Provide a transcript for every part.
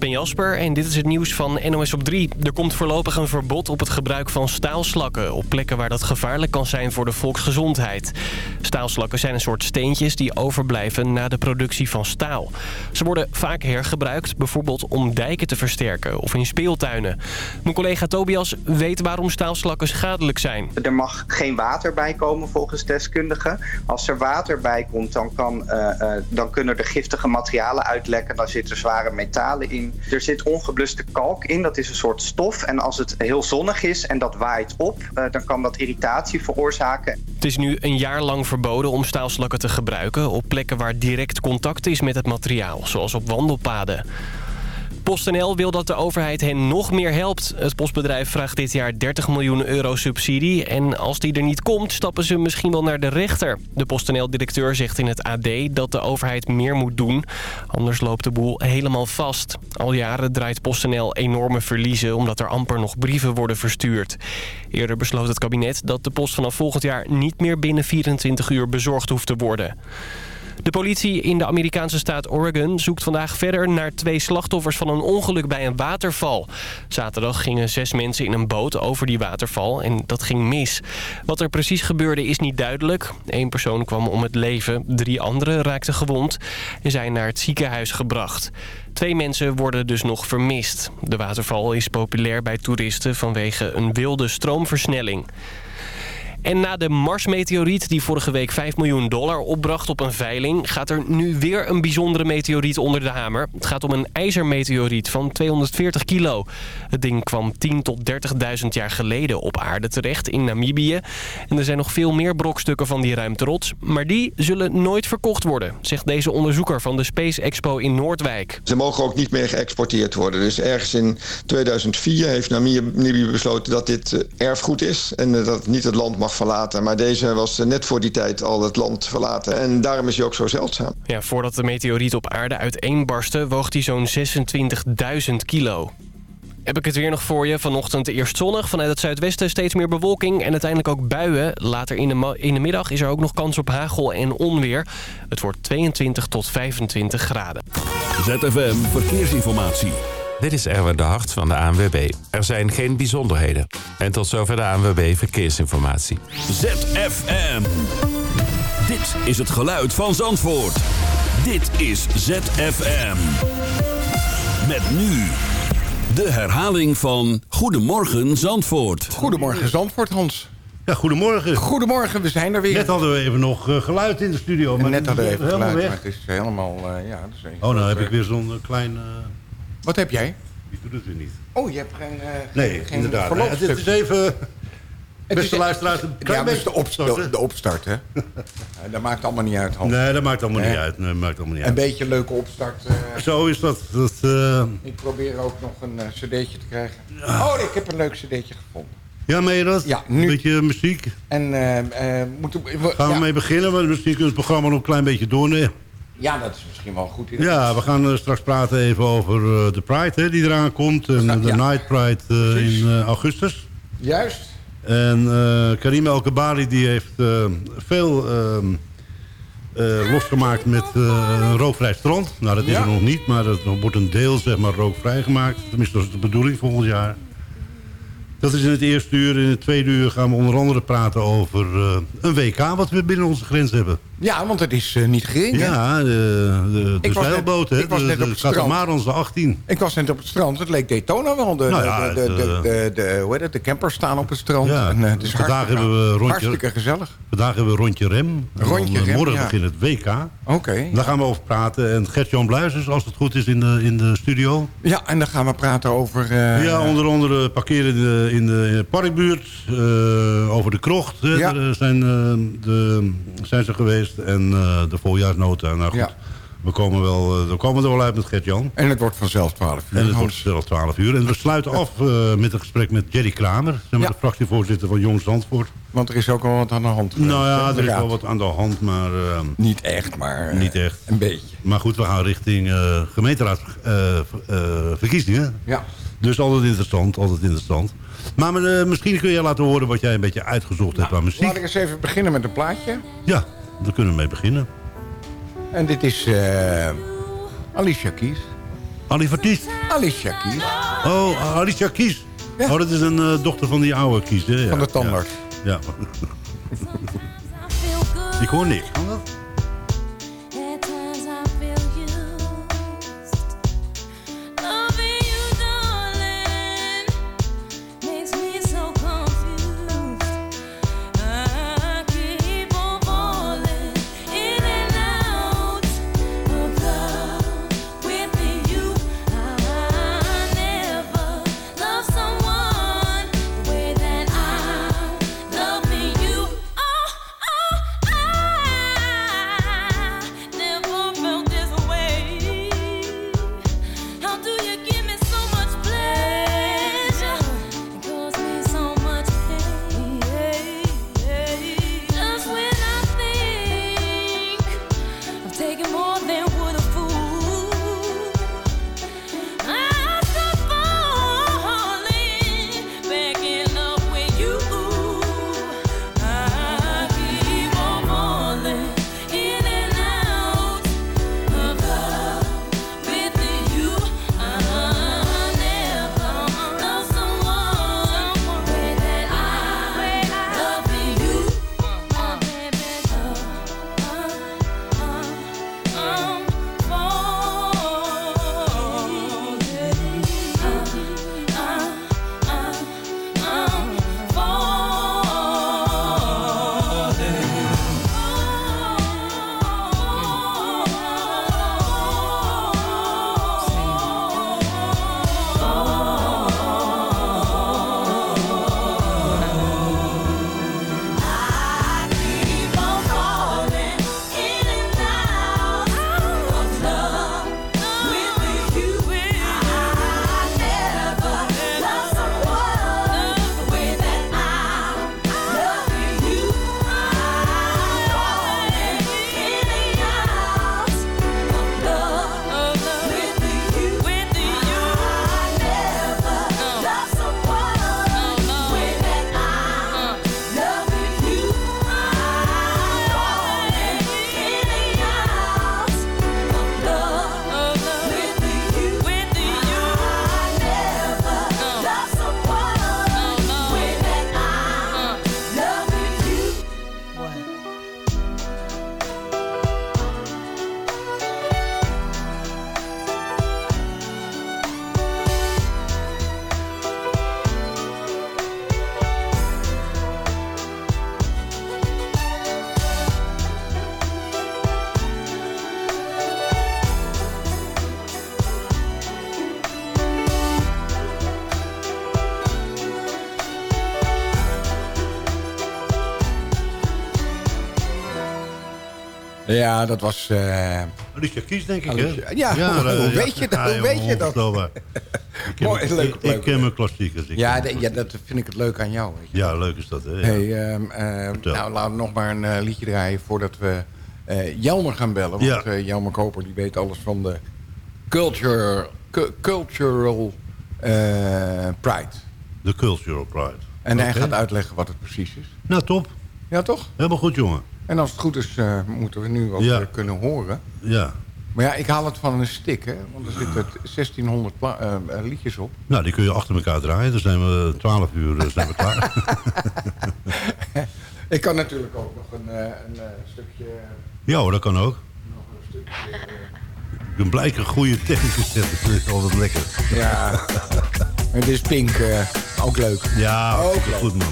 ben Jasper en dit is het nieuws van NOS op 3. Er komt voorlopig een verbod op het gebruik van staalslakken... op plekken waar dat gevaarlijk kan zijn voor de volksgezondheid. Staalslakken zijn een soort steentjes die overblijven na de productie van staal. Ze worden vaak hergebruikt, bijvoorbeeld om dijken te versterken of in speeltuinen. Mijn collega Tobias weet waarom staalslakken schadelijk zijn. Er mag geen water bij komen volgens deskundigen. Als er water bij komt, dan, kan, uh, uh, dan kunnen er giftige materialen uitlekken. Dan zitten zware metalen in. Er zit ongebluste kalk in, dat is een soort stof. En als het heel zonnig is en dat waait op, uh, dan kan dat irritatie veroorzaken. Het is nu een jaar lang verboden om staalslakken te gebruiken... op plekken waar direct contact is met het materiaal, zoals op wandelpaden. PostNL wil dat de overheid hen nog meer helpt. Het postbedrijf vraagt dit jaar 30 miljoen euro subsidie. En als die er niet komt, stappen ze misschien wel naar de rechter. De PostNL-directeur zegt in het AD dat de overheid meer moet doen. Anders loopt de boel helemaal vast. Al jaren draait PostNL enorme verliezen... omdat er amper nog brieven worden verstuurd. Eerder besloot het kabinet dat de post vanaf volgend jaar... niet meer binnen 24 uur bezorgd hoeft te worden. De politie in de Amerikaanse staat Oregon zoekt vandaag verder naar twee slachtoffers van een ongeluk bij een waterval. Zaterdag gingen zes mensen in een boot over die waterval en dat ging mis. Wat er precies gebeurde is niet duidelijk. Eén persoon kwam om het leven, drie anderen raakten gewond en zijn naar het ziekenhuis gebracht. Twee mensen worden dus nog vermist. De waterval is populair bij toeristen vanwege een wilde stroomversnelling. En na de Mars-meteoriet die vorige week 5 miljoen dollar opbracht op een veiling... gaat er nu weer een bijzondere meteoriet onder de hamer. Het gaat om een ijzermeteoriet van 240 kilo. Het ding kwam 10 tot 30.000 jaar geleden op aarde terecht in Namibië. En er zijn nog veel meer brokstukken van die ruimterots. Maar die zullen nooit verkocht worden, zegt deze onderzoeker van de Space Expo in Noordwijk. Ze mogen ook niet meer geëxporteerd worden. Dus ergens in 2004 heeft Namibië besloten dat dit erfgoed is... en dat het niet het land mag verlaten. Maar deze was net voor die tijd al het land verlaten. En daarom is hij ook zo zeldzaam. Ja, voordat de meteoriet op aarde uiteenbarstte... woog hij zo'n 26.000 kilo. Heb ik het weer nog voor je. Vanochtend eerst zonnig. Vanuit het zuidwesten steeds meer bewolking en uiteindelijk ook buien. Later in de, in de middag is er ook nog kans op hagel en onweer. Het wordt 22 tot 25 graden. ZFM Verkeersinformatie. Dit is Erwin de Hart van de ANWB. Er zijn geen bijzonderheden. En tot zover de ANWB Verkeersinformatie. ZFM. Dit is het geluid van Zandvoort. Dit is ZFM. Met nu de herhaling van Goedemorgen Zandvoort. Goedemorgen Zandvoort, Hans. Ja, goedemorgen. Goedemorgen, we zijn er weer. Net hadden we even nog uh, geluid in de studio. Maar net hadden we even geluid, weg. maar het is helemaal... Uh, ja, het is even Oh, nou heb uh, ik weer zo'n klein... Wat heb jij? Die doet het weer niet. Oh, je hebt geen... nee, geen inderdaad. verloopstuk. Het is even... Beste is- luisteraars, een klein ja, beetje de, opstart, de, de opstart, hè? Ja, dat maakt allemaal niet uit, Hans. Nee, dat maakt allemaal Nee. niet uit. Nee, dat maakt allemaal niet Een uit. beetje een leuke opstart. eh, Zo is dat. dat eh, ik probeer ook nog een eh, cd'tje te krijgen. Oh, ik heb een leuk cd'tje gevonden. ja, meen je dat? Ja, Een nu- beetje muziek. En eh, eh, moeten we... Gaan we ja, mee beginnen? Want misschien kunnen we het programma nog een klein beetje doornemen. Ja, dat is misschien wel goed. Ja, we gaan eh, straks praten even over eh, de Pride hè, die eraan komt. En Ja, de ja. Night Pride eh, in eh, augustus. Juist. En eh, Karim El Kabari die heeft eh, veel ehm, eh, losgemaakt met eh, een rookvrij strand. Nou, dat is Ja. er nog niet, maar er wordt een deel zeg maar, rookvrij gemaakt. Tenminste, dat is de bedoeling volgend jaar. Dat is in het eerste uur. In het tweede uur gaan we onder andere praten over eh, een WK wat we binnen onze grens hebben. Ja, want het is eh, niet gering? Ja, de, de, was net- zeilboot, hè. de, op de het strand. Catamarans, de 18. Ik was net op het strand. Het leek Daytona wel. De, Nou ja, de, de, het, de, eh, de, de- hoe heet het? de campers staan op het strand. Ja, en, eh, het is vandaag hebben we rondje- hartstikke gezellig. Vandaag hebben we rondje rem. Rondje dan, rem, Morgen ja. begint het WK. Oké. Daar gaan we over praten. En Gert-Jan Bluizers, als het goed is, in de, in de studio. Ja, en dan gaan we praten over... ja, onder andere parkeren in de, in de, in de parkbuurt. over de krocht hè. Ja. Daar zijn, de, zijn ze geweest. En eh, de voorjaarsnota. Nou goed, Ja. we, komen wel, eh, we komen er wel uit met Gert-Jan. En het wordt vanzelf 12 uur. En het wordt Hans. zelfs 12 uur. En we sluiten af eh, met een gesprek met Jerry Kramer. Zeg maar Ja. De fractievoorzitter van Jong Zandvoort. Want er is ook wel wat aan de hand. Nou ja, er is wel wat aan de hand. Maar, eh, Niet echt, maar... Niet echt. Een beetje. maar goed, we gaan richting eh gemeenteraadsverkiezingen. Ja. Dus altijd interessant, altijd interessant. Maar misschien kun je laten horen wat jij een beetje uitgezocht hebt aan muziek. Laat ik eens even beginnen met een plaatje. Ja, daar kunnen we mee beginnen. En dit is eh, Alicia Keys. Alicia Keys. Alicia Keys. Oh, Alicia Keys. Ja. Oh, dat is een eh, dochter van die oude Keys, hè? Ja, Van de tandarts. Ja. Ik hoor niks. Kan dat? Ja, dat was... eh, Alicia Keys, denk ik, Alicia- hè? Ja, hoe- hoe weet je dat? Hoe weet je dat? Ik ken, Mooi, ik- leuk, ik, leuk. ik ken mijn klassiekers. Ik ja, ja, dat vind ik het leuk aan jou. Weet je. ja, leuk is dat, hè? Ja. Hey, ehm, eh, nou, laten we nog maar een eh, liedje draaien voordat we eh Jelmer gaan bellen. Want Ja. eh, Jelmer Koper die weet alles van de culture, cu- cultural eh, pride. De Cultural Pride. En hij gaat uitleggen wat het precies is. Nou, top. Ja, toch? Helemaal goed, jongen. En als het goed is, eh, moeten we nu ook Ja. kunnen horen. Ja. Maar ja, ik haal het van een stick, hè. Want er zitten 1600 pla- eh, eh, liedjes op. Nou, die kun je achter elkaar draaien. Dan zijn we 12 uur zijn we klaar. Ik kan natuurlijk ook nog een, een stukje... ja hoor, dat kan ook. Nog een stukje Ik ben blij een goede technisch zetten. Dat is altijd lekker. ja, en dit is Pink ook leuk. Ja, Ook leuk. goed man.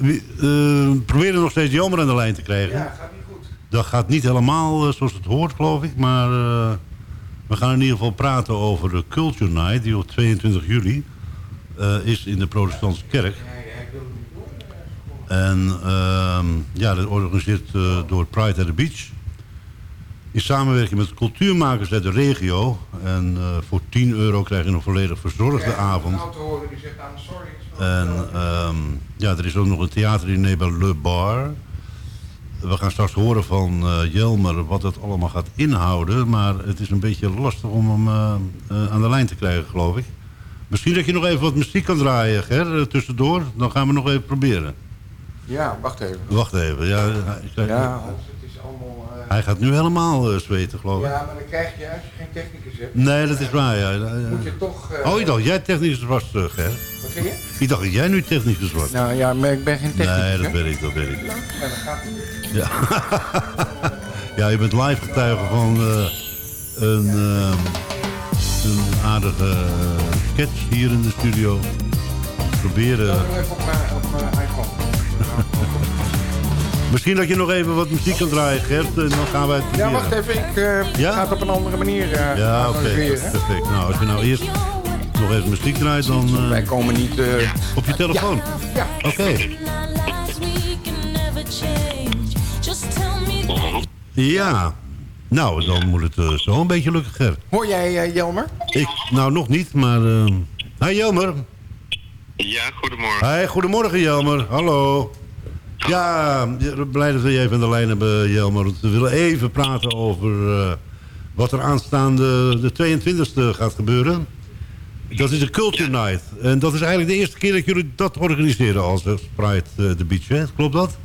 Eh, proberen nog steeds Jelmer aan de lijn te krijgen. Ja, gaat niet goed. Dat gaat niet helemaal eh, zoals het hoort, geloof ik. Maar eh, we gaan in ieder geval praten over de Culture Night... die op 22 juli is in de protestantse kerk. En ehm, ja, dat organiseert eh, door Pride at the Beach. In samenwerking met cultuurmakers uit de regio. En voor 10 euro krijg je een volledig verzorgde avond. Een auto horen die zegt aan sorry. En ehm, ja, er is ook nog een theaterdiner bij Le Bar. We gaan straks horen van eh, Jelmer wat het allemaal gaat inhouden. Maar het is een beetje lastig om hem eh, eh, aan de lijn te krijgen, geloof ik. Misschien dat je nog even wat muziek kan draaien, Ger, tussendoor. Dan gaan we nog even proberen. Ja, wacht even. Wacht even. Ja, hij, Ja, Hans, het is allemaal... eh, hij gaat nu helemaal eh, zweten, geloof ik. Ja, maar dan krijg je, als je geen technicus hebt... Nee, dat is waar, ja. Moet je toch... eh, Oh, ik dacht jij technicus was, eh, Ger. Wat zeg je? Ik dacht dat jij nu technicus was. Nou ja, maar ik ben geen technicus, nee, dat hè? weet ik, dat weet ik. Ja, dat gaat niet. Ja, ja je bent live getuige van eh, een, ehm, een aardige eh, sketch hier in de studio. Proberen. Misschien dat je nog even wat muziek kan draaien, Gert. En dan gaan wij het Ja, wacht even. Ik Ja? ga het op een andere manier eh Ja, oké. perfect. Nou, als je nou eerst nog even muziek draait, dan eh, Wij komen niet... eh, op je telefoon. ja. Oké. Ja. Nou, dan moet het zo een beetje lukken, Gert. Hoor jij Jelmer? Ik, nou, nog niet, maar... Hi, Jelmer. Ja, goedemorgen. Hi, goedemorgen Jelmer. Hallo. Ja, blij dat we je even aan de lijn hebben, Jelmer. We willen even praten over eh, wat er aanstaande de 22e gaat gebeuren. Dat is de Culture Night. En dat is eigenlijk de eerste keer dat jullie dat organiseren als eh, Pride eh, the Beach, hè? Klopt dat?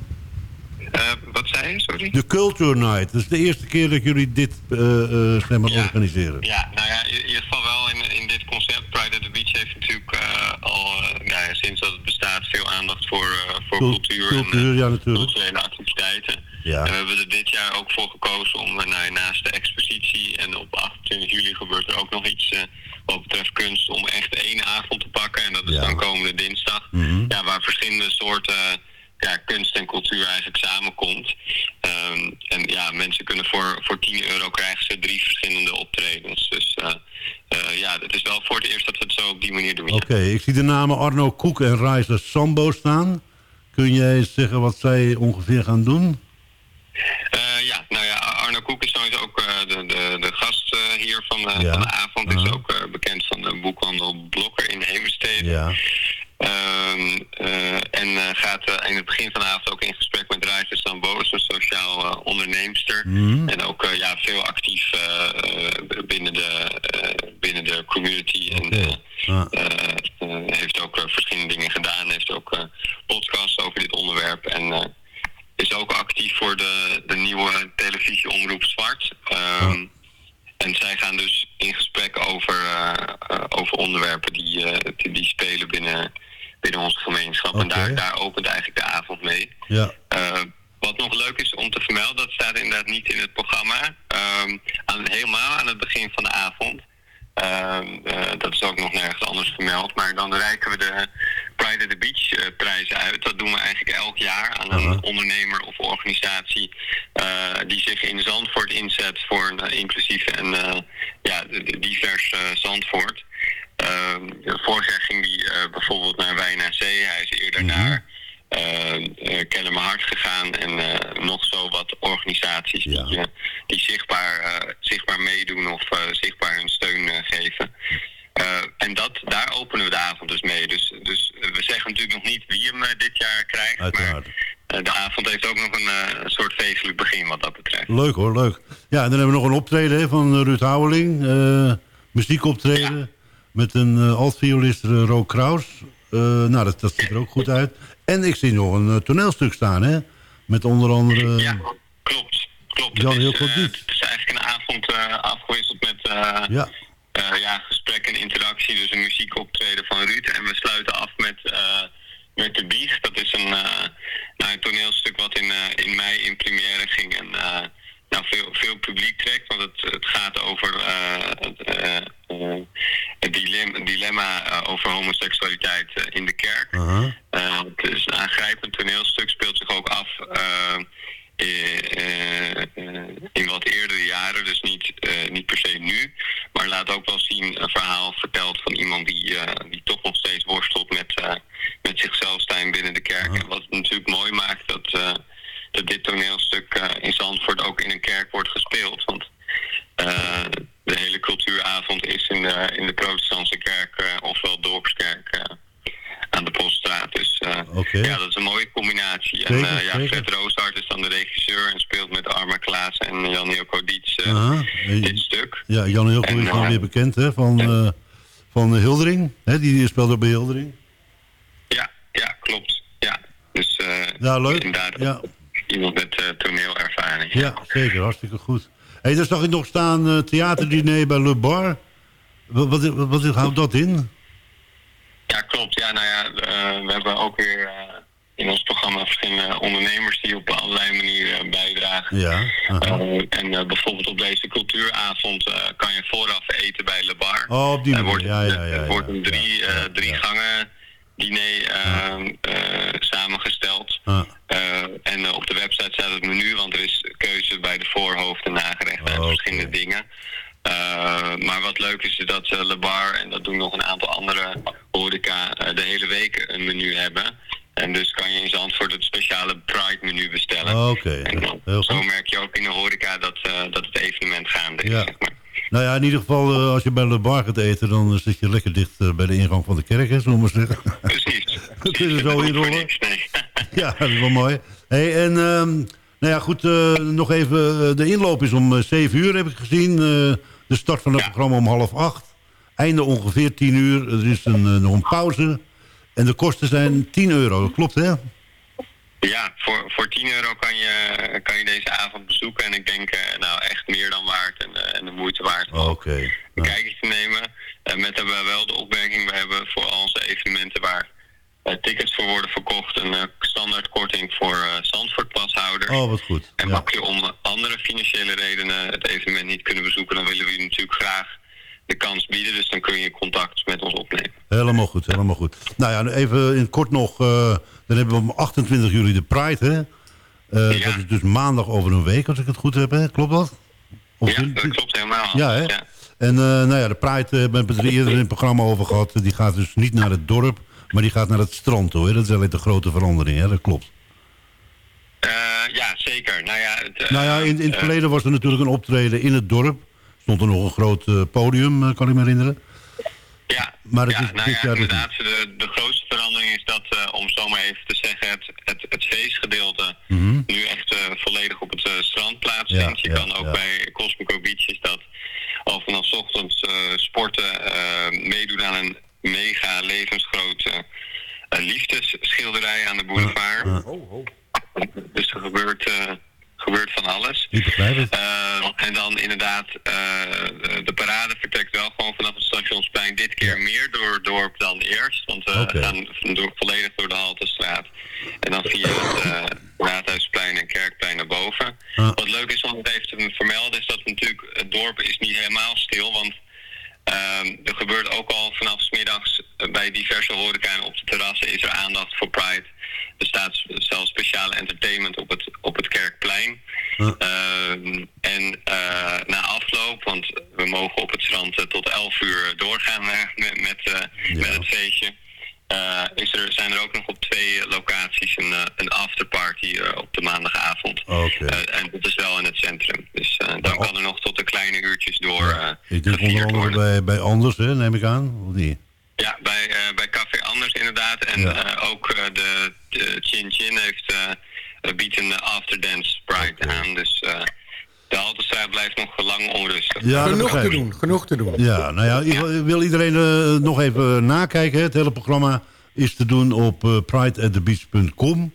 Wat zei je, sorry? De Culture Night. Dat is de eerste keer dat jullie dit zeg maar, Ja. organiseren. Ja, nou ja, in ieder geval wel in, in dit concept. Pride at the Beach heeft natuurlijk al, nou ja, sinds dat het bestaat, veel aandacht voor, voor Cul- cultuur cultuur, en ja, eh, natuurlijk. culturele activiteiten. Ja. En we hebben er dit jaar ook voor gekozen om eh, nou, ja, naast de expositie en op 28 juli gebeurt er ook nog iets eh, wat betreft kunst om echt één avond te pakken. En dat is Ja. dan komende dinsdag. Mhm. ja, waar verschillende soorten ja, kunst en cultuur eigenlijk samenkomt. Ehm, en ja, mensen kunnen voor, voor 10 euro krijgen ze drie verschillende optredens. Dus ja, het is wel voor het eerst dat we het zo op die manier doen. ja. Oké, ik zie de namen Arno Koek en Reiser Sambo staan. Kun jij zeggen wat zij ongeveer gaan doen? Eh, ja, nou ja, Arno Koek is sowieso ook eh, de, de, de gast eh, hier van de, Ja. van de avond. Is Aha. ook eh, bekend van de boekhandel Blokker in Heemstede. Ja. Ehm, eh, en eh, gaat eh, in het begin van de avond ook in gesprek met Reizer Samboos, een sociaal eh, onderneemster. Mhm. En ook eh, ja, veel actief eh, eh, binnen, de, eh, binnen de community. En Oké. eh, Ah. eh, eh, heeft ook eh, verschillende dingen gedaan. Heeft ook eh podcasts over dit onderwerp. En eh, is ook actief voor de, de nieuwe televisieomroep Zwart. Ehm, En zij gaan dus in gesprek over, eh, eh, over onderwerpen die, eh, die, die spelen binnen, binnen onze gemeenschap. En Oké. daar, daar opent eigenlijk de avond mee. Ja. Eh, wat nog leuk is om te vermelden, dat staat inderdaad niet in het programma. Ehm, aan, helemaal aan het begin van de avond. Ehm, eh, dat is ook nog nergens anders vermeld. Maar dan reiken we de Pride at the Beach eh, prijzen uit. Dat doen we eigenlijk elk jaar aan een Aha. ondernemer of organisatie eh, die zich in Zandvoort inzet voor een eh, inclusief en eh, ja, d- d- divers eh, Zandvoort. Ehm, vorig jaar ging die eh, bijvoorbeeld naar Wijn aan Zee. Hij is eerder Mhm. naar eh eh, Kennen mijn hart gegaan en eh, nog zo wat organisaties Ja. die, eh, die zichtbaar, eh, zichtbaar meedoen of eh, zichtbaar hun steun eh, geven. Eh, en dat, daar openen we de avond dus mee. Dus, dus eh, we zeggen natuurlijk nog niet wie hem eh, dit jaar krijgt. Uiteraard. Maar eh, de avond heeft ook nog een, eh, een soort feestelijk begin wat dat betreft. Leuk hoor, leuk. Ja, en dan hebben we nog een optreden van Ruud Houweling. eh muziekoptreden. Met een eh altviolist eh, Ro Kraus. Nou, dat, dat ziet er ook goed uit. En ik zie nog een toneelstuk staan, hè? Met onder andere... Ja, klopt. klopt. Jan het, is, Hilco eh, Dietz. het is eigenlijk een avond afgewisseld met Ja, ja, gesprek en interactie. Dus een muziekoptreden van Ruud. En we sluiten af met, eh, met De Bieg. Dat is een, eh, nou, een toneelstuk wat in, eh, in mei in première ging. En eh, nou, veel, veel publiek publiek trekt. Want het, het gaat over eh, het, eh, eh, het dilemma, dilemma eh, over homoseksualiteit eh, in de kerk. Aha. Eh, het is een aangrijpend toneelstuk, speelt zich ook af eh, in, eh, eh, in wat eerdere jaren, dus niet, eh, niet per se nu. Maar laat ook wel zien een verhaal verteld van iemand die, eh, die toch nog steeds worstelt met, eh, met zichzelf staan binnen de kerk. En wat het natuurlijk mooi maakt dat, eh, dat dit toneelstuk eh, in Zandvoort ook in een kerk wordt gespeeld. Want eh, de hele cultuuravond is in de, in de protestantse kerk, eh, ofwel dorpskerk, eh, aan de Poststraat. Dus eh, Oké. ja, dat is een mooie combinatie. Zeker, en eh, ja, zeker. Fred Rooshart is dan de regisseur en speelt met Arma Klaas en Jan Hilko Dietz eh, Aha. dit stuk. Ja, Jan Hilco En, is dan eh, weer bekend hè, van, eh, van Hildering. Hè, die speelde ook bij Hildering. Ja, ja, klopt. Ja, dus eh Ja, leuk. inderdaad Ja. iemand met eh, toneelervaring. Ja, zeker. Hartstikke goed. Hé, hey, daar zag ik nog staan theaterdiner bij Le Bar. Wat, wat, wat, wat houdt dat in? Ja, klopt. Ja, nou ja, we hebben ook weer in ons programma verschillende ondernemers die op allerlei manieren Ja. Eh, en eh, bijvoorbeeld op deze cultuuravond eh, kan je vooraf eten bij Le Bar. Oh, op die Er manier. wordt, Ja, ja, ja. er wordt een drie, drie gangen diner eh, eh, samengesteld. En op de website staat het menu, want er is keuze bij de voorhoofd en nagerechten en Oké. verschillende dingen. Maar wat leuk is, is dat ze Le Bar en dat doen nog een aantal andere horeca de hele week een menu hebben. En dus kan je in Zandvoort het speciale Pride menu bestellen. Oké, En dan, heel zo goed. merk je ook in de horeca dat, eh, dat het evenement gaande is. Ja. Zeg maar. Nou ja, in ieder geval, eh, als je bij Le Bar gaat eten... dan eh, zit je lekker dicht bij de ingang van de kerk, hè, zullen we maar zeggen. Precies. Dat is er zo niks, nee. ja, dat is wel mooi. Hey, en ehm, nou ja, goed, nog even... de inloop is om eh, 7 uur, heb ik gezien. De start van het Ja. programma om half acht. Einde ongeveer 10 uur. Er is een, nog een pauze. En de kosten zijn 10 euro, dat klopt, hè? Ja, voor, voor 10 euro kan je, kan je deze avond bezoeken. En ik denk, eh, nou, echt meer dan waard en, eh, en de moeite waard om Oké. een Nou, kijkje te nemen. Eh, met daarbij wel de opmerking, we hebben voor al onze evenementen waar tickets voor worden verkocht... een standaardkorting voor Zandvoortpashouders. oh, wat goed. En Ja. mag je om andere financiële redenen het evenement niet kunnen bezoeken... dan willen we je natuurlijk graag de kans bieden. Dus dan kun je contact met ons opnemen. Helemaal goed, helemaal goed. Nou ja, even in kort nog. eh, dan hebben we op 28 juli de Pride, hè? Eh, Ja. Dat is dus maandag over een week, als ik het goed heb, hè? Klopt dat? Of Ja, dat klopt helemaal. Ja, hè? En eh, nou ja, de Pride hebben we het er eerder in het programma over gehad. Die gaat dus niet naar het dorp, maar die gaat naar het strand. Hè? Dat is alleen de grote verandering, hè? Dat klopt. Ja, zeker. Nou ja, het, nou ja, in, in het verleden was er natuurlijk een optreden in het dorp. Stond er nog een groot eh, podium, eh, kan ik me herinneren. Ja, Maar het ja, is nou dit ja, jaar dus inderdaad, de, de grootste verandering is dat, eh, om zo maar even te zeggen, het, het, het feestgedeelte Mhm. nu echt eh, volledig op het strand plaatsvindt. Ja, Je ja, kan ook ja. bij Cosmico Beach is dat al vanaf 's ochtends eh, sporten, eh, meedoen aan een mega levensgrote eh, liefdesschilderij aan de boulevard. Oh, oh. Dus er gebeurt, gebeurt van alles. ik begrijp het. Eh, en dan inderdaad, eh, de parade vertrekt wel gewoon vanaf het stationsplein. Dit keer meer door het dorp dan eerst. Want we gaan door, volledig door de Haltestraat. En dan via het eh, Raadhuisplein en Kerkplein naar boven. Ah. Wat leuk is om het even te vermelden, is dat natuurlijk het dorp is niet helemaal stil. Want ehm, er gebeurt ook al vanaf 's middags eh, bij diverse horeca en op de terrassen is er aandacht voor Pride. Er staat zelfs speciale entertainment op het, op het Kerkplein. Ja. Ehm, en eh, na afloop, want we mogen op het strand eh, tot 11 uur doorgaan eh, met, met, eh, Ja. met het feestje. eh, is er, zijn er ook nog op twee locaties een, eh, een afterparty eh, op de maandagavond. Oké. Eh, en dat is wel in het centrum. Dus eh, dan Oh. kan er nog tot de kleine uurtjes door eh Ik denk onder gevierd andere worden. bij, bij Anders, hè, neem ik aan. Of niet? Ja, bij, eh, bij Café Anders inderdaad. En Ja. eh, ook eh, de, de Chin Chin heeft, eh, biedt een afterdance Pride Oké. aan. Dus eh, de Haltestraat blijft nog lang onrustig. Ja, dat genoeg begrijp te doen, genoeg te doen. Ja, nou ja, ik wil iedereen eh, nog even nakijken. Het hele programma is te doen op eh prideatthebeach.com.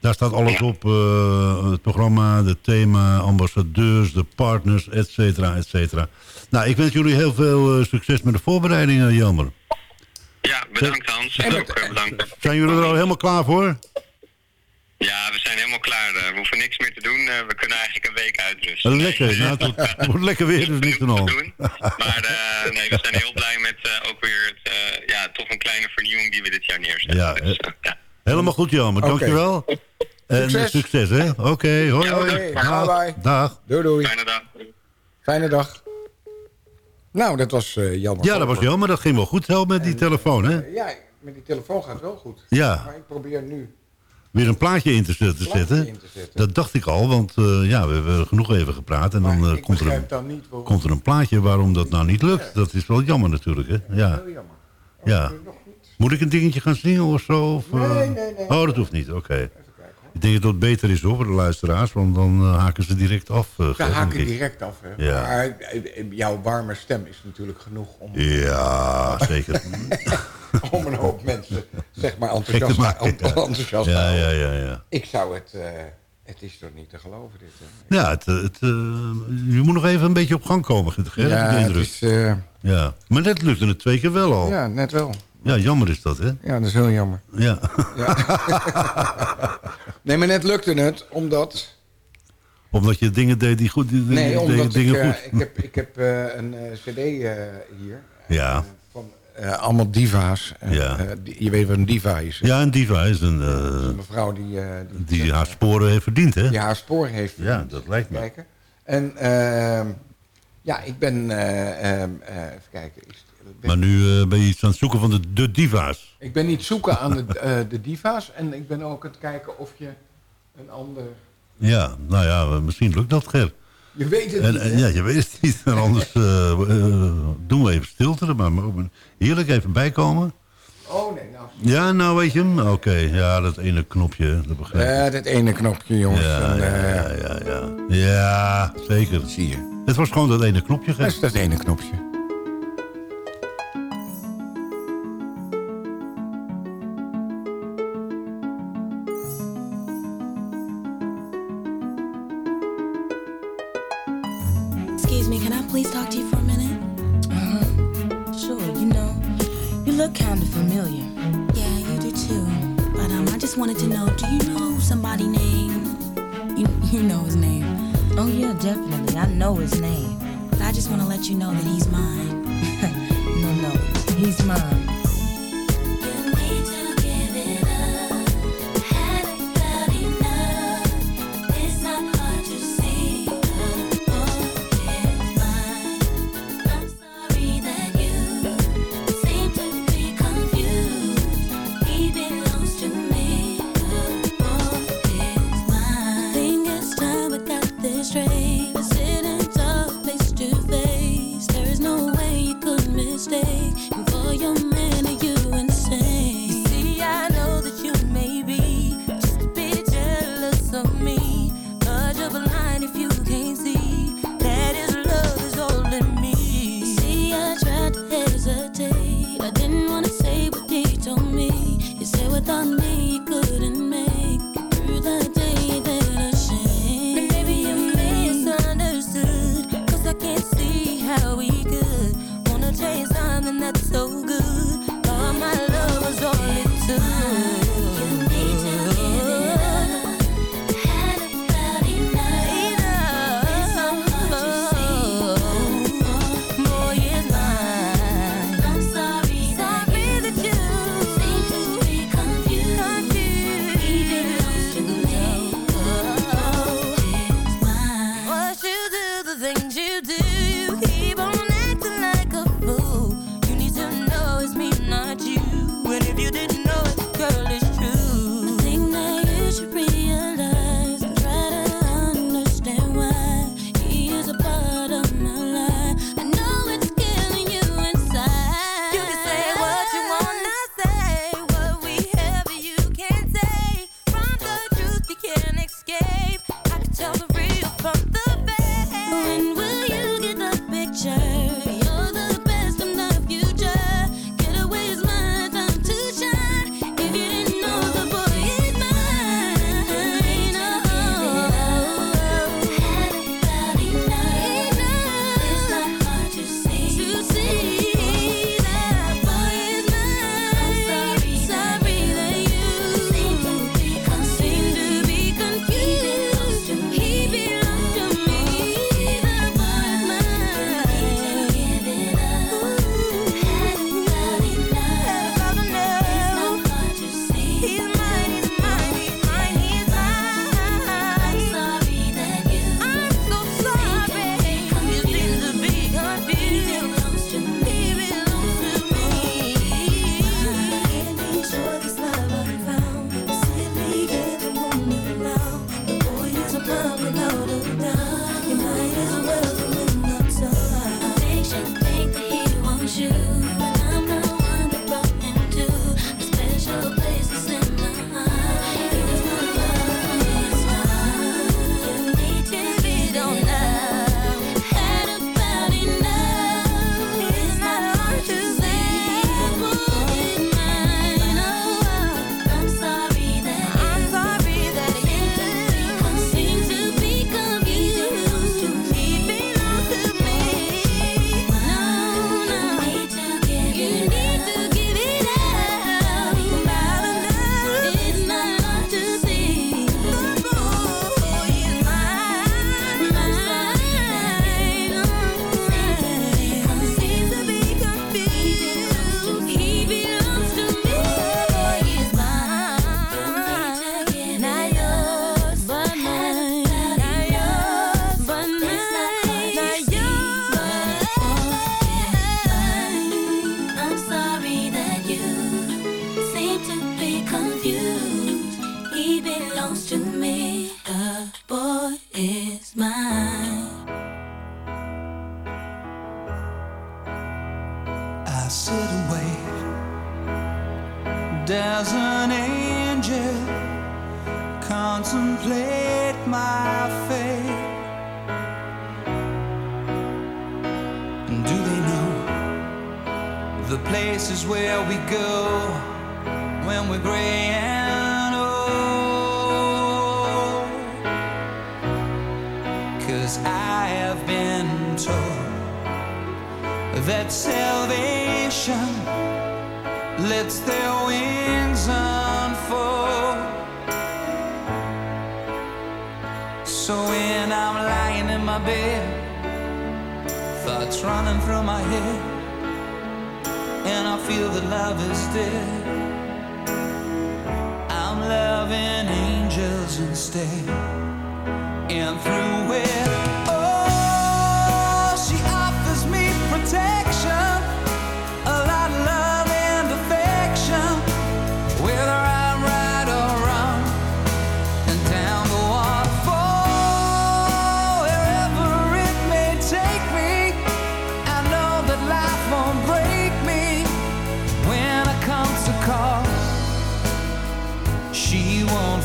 Daar staat alles Ja. op. eh, het programma, het thema, ambassadeurs, de partners, et cetera, et cetera. Nou, ik wens jullie heel veel succes met de voorbereidingen, Jelmer. Ja, bedankt Hans. En ook bedankt. Zijn jullie er al helemaal klaar voor? Ja, we zijn helemaal klaar. eh, we hoeven niks meer te doen. eh, we kunnen eigenlijk een week uitrusten. Lekker, nou, het wordt, lekker weer, dus niks aan de hand. doen. Maar eh, nee, we zijn heel blij met eh, ook weer het, eh, ja, toch een kleine vernieuwing die we dit jaar neerzetten. Ja, Dus, eh, eh, ja. Helemaal goed, Jan. Dankjewel. En Succes. succes, hè? Oké, hoi, Ja. Dag. Doei, doei. Fijne dag. Fijne dag. Nou, dat was eh Jan. Ja, dat was Jan, maar dat ging wel goed zo met die telefoon, hè? Eh, ja, met die telefoon gaat het wel goed. Ja. Maar ik probeer nu... Weer een plaatje in te zetten. Plaatje zetten. in te zetten. Dat dacht ik al, want eh, ja, we hebben genoeg even gepraat. En dan Maar eh, komt, er een, dan niet waarom... komt er een plaatje waarom dat nou niet lukt. Dat is wel jammer natuurlijk, hè? Ja. Heel jammer. ja. Niet. Moet ik een dingetje gaan zingen of zo? Of, eh? Nee, nee, nee. Oh, dat hoeft niet, oké. Ik denk dat het beter is hoor, voor de luisteraars, want dan haken ze direct af. Ze Ger, haken direct af, hè. Ja. Maar jouw warme stem is natuurlijk genoeg om, Ja, zeker. om een hoop mensen, zeg maar, enthousiast, maken. enthousiast Ja, houden. ja, ja, ja. Ik zou het... eh, het is toch niet te geloven, dit, hè? Ja, het, het, eh, je moet nog even een beetje op gang komen, ik ja, het is... eh, Ja, maar net lukte het twee keer wel al. Ja, ja, net wel. jammer is dat, hè? Ja, dat is heel jammer. Ja. Nee, maar net lukte het, omdat... Omdat je dingen deed die goed... Die, Nee, die- omdat ik, dingen goed. ik heb, ik heb een cd hier. Ja. Eh, allemaal diva's. Ja. eh, je weet wat een diva is. Ja, een diva is een... eh, Een mevrouw die, die, die haar sporen heeft verdiend, hè? die haar spoor heeft. Ja, verdiend. dat lijkt me. Kijken. En ehm, ja, ik ben... eh, ehm, eh, even kijken. Ben- Maar nu ben je iets aan het zoeken van de, de diva's. Ik ben niet zoeken aan de, de diva's. En ik ben ook aan het kijken of je een ander... Ja, nou ja, misschien lukt dat, Ger. Je weet het En, niet, hè? ja, je weet het niet. En anders eh, eh, doen we even stilte. Maar maar heerlijk even bijkomen. Oh nee, nou... Ja, nou weet je hem. Oké, ja, dat ene knopje, dat begrijp ik. Ja, dat ene knopje, jongens. Ja, eh, ja, ja, ja. Ja, zeker. Zie je. Het was gewoon dat ene knopje, Dat is dat ene knopje. Just wanted to know, do you know somebody named? You you know his name? Oh yeah, definitely. I know his name. But I just want to let you know that he's mine. no, no, he's mine.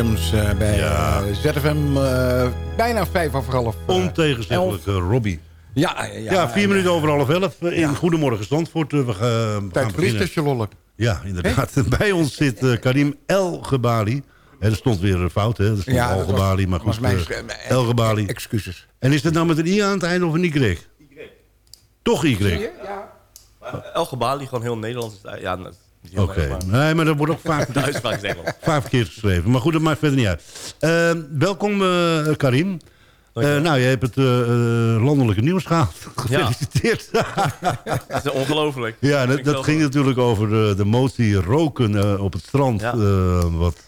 Williams eh, bij Ja. eh, ZFM. eh, bijna vijf over half. Ontegenzeggelijke Robbie. Ja, ja, Ja, vier minuten over half elf in Goedemorgen Zandvoort. We gaan, we gaan Tijd lollen. Ja, inderdaad. Bij ons zit Karim El Gebali. Er stond weer een fout, hè? Er stond Ja, Al dat Gebali, maar goed. mijn El Gebali. Excuses. En is het nou met een I aan het einde of een Y? Toch Y? Oké, El Gebali, gewoon heel Nederlands. Ja, maar nee, maar dat wordt ook vaak, vaak verkeerd geschreven. Maar goed, dat maakt verder niet uit. Eh, welkom, eh, Karim. Eh, nou, je hebt het eh, landelijke nieuws gehaald. Gefeliciteerd. Dat is ongelooflijk. Ja, dat, ging natuurlijk over de, de motie roken op het strand. Ja. wat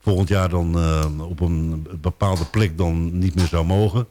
volgend jaar dan op een bepaalde plek dan niet meer zou mogen.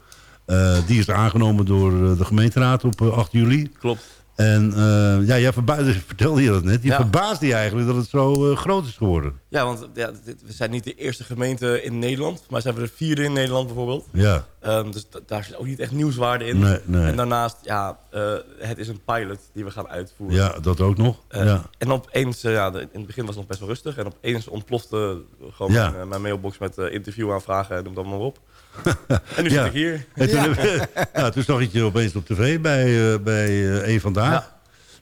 Die is aangenomen door de gemeenteraad op eh, 8 juli. Klopt. En eh, ja, jij verbaasde, vertelde je dat net. Je Ja. verbaasde je eigenlijk dat het zo eh, groot is geworden. Ja, want ja, dit- we zijn niet de eerste gemeente in Nederland. Maar zijn we de vierde in Nederland bijvoorbeeld. Ja. Ehm, dus da- daar zit ook niet echt nieuwswaarde in. Nee, nee. En daarnaast, ja, eh, het is een pilot die we gaan uitvoeren. Ja, dat ook nog. Ja. En opeens, ja, de- in het begin was het nog best wel rustig. En opeens ontplofte gewoon Ja. mijn, mijn mailbox met interviewaanvragen en noem dat maar op. en nu Ja. zit ik hier. En toen, ja. toen zag ik je opeens op tv bij, eh bij eh, Eén Vandaag.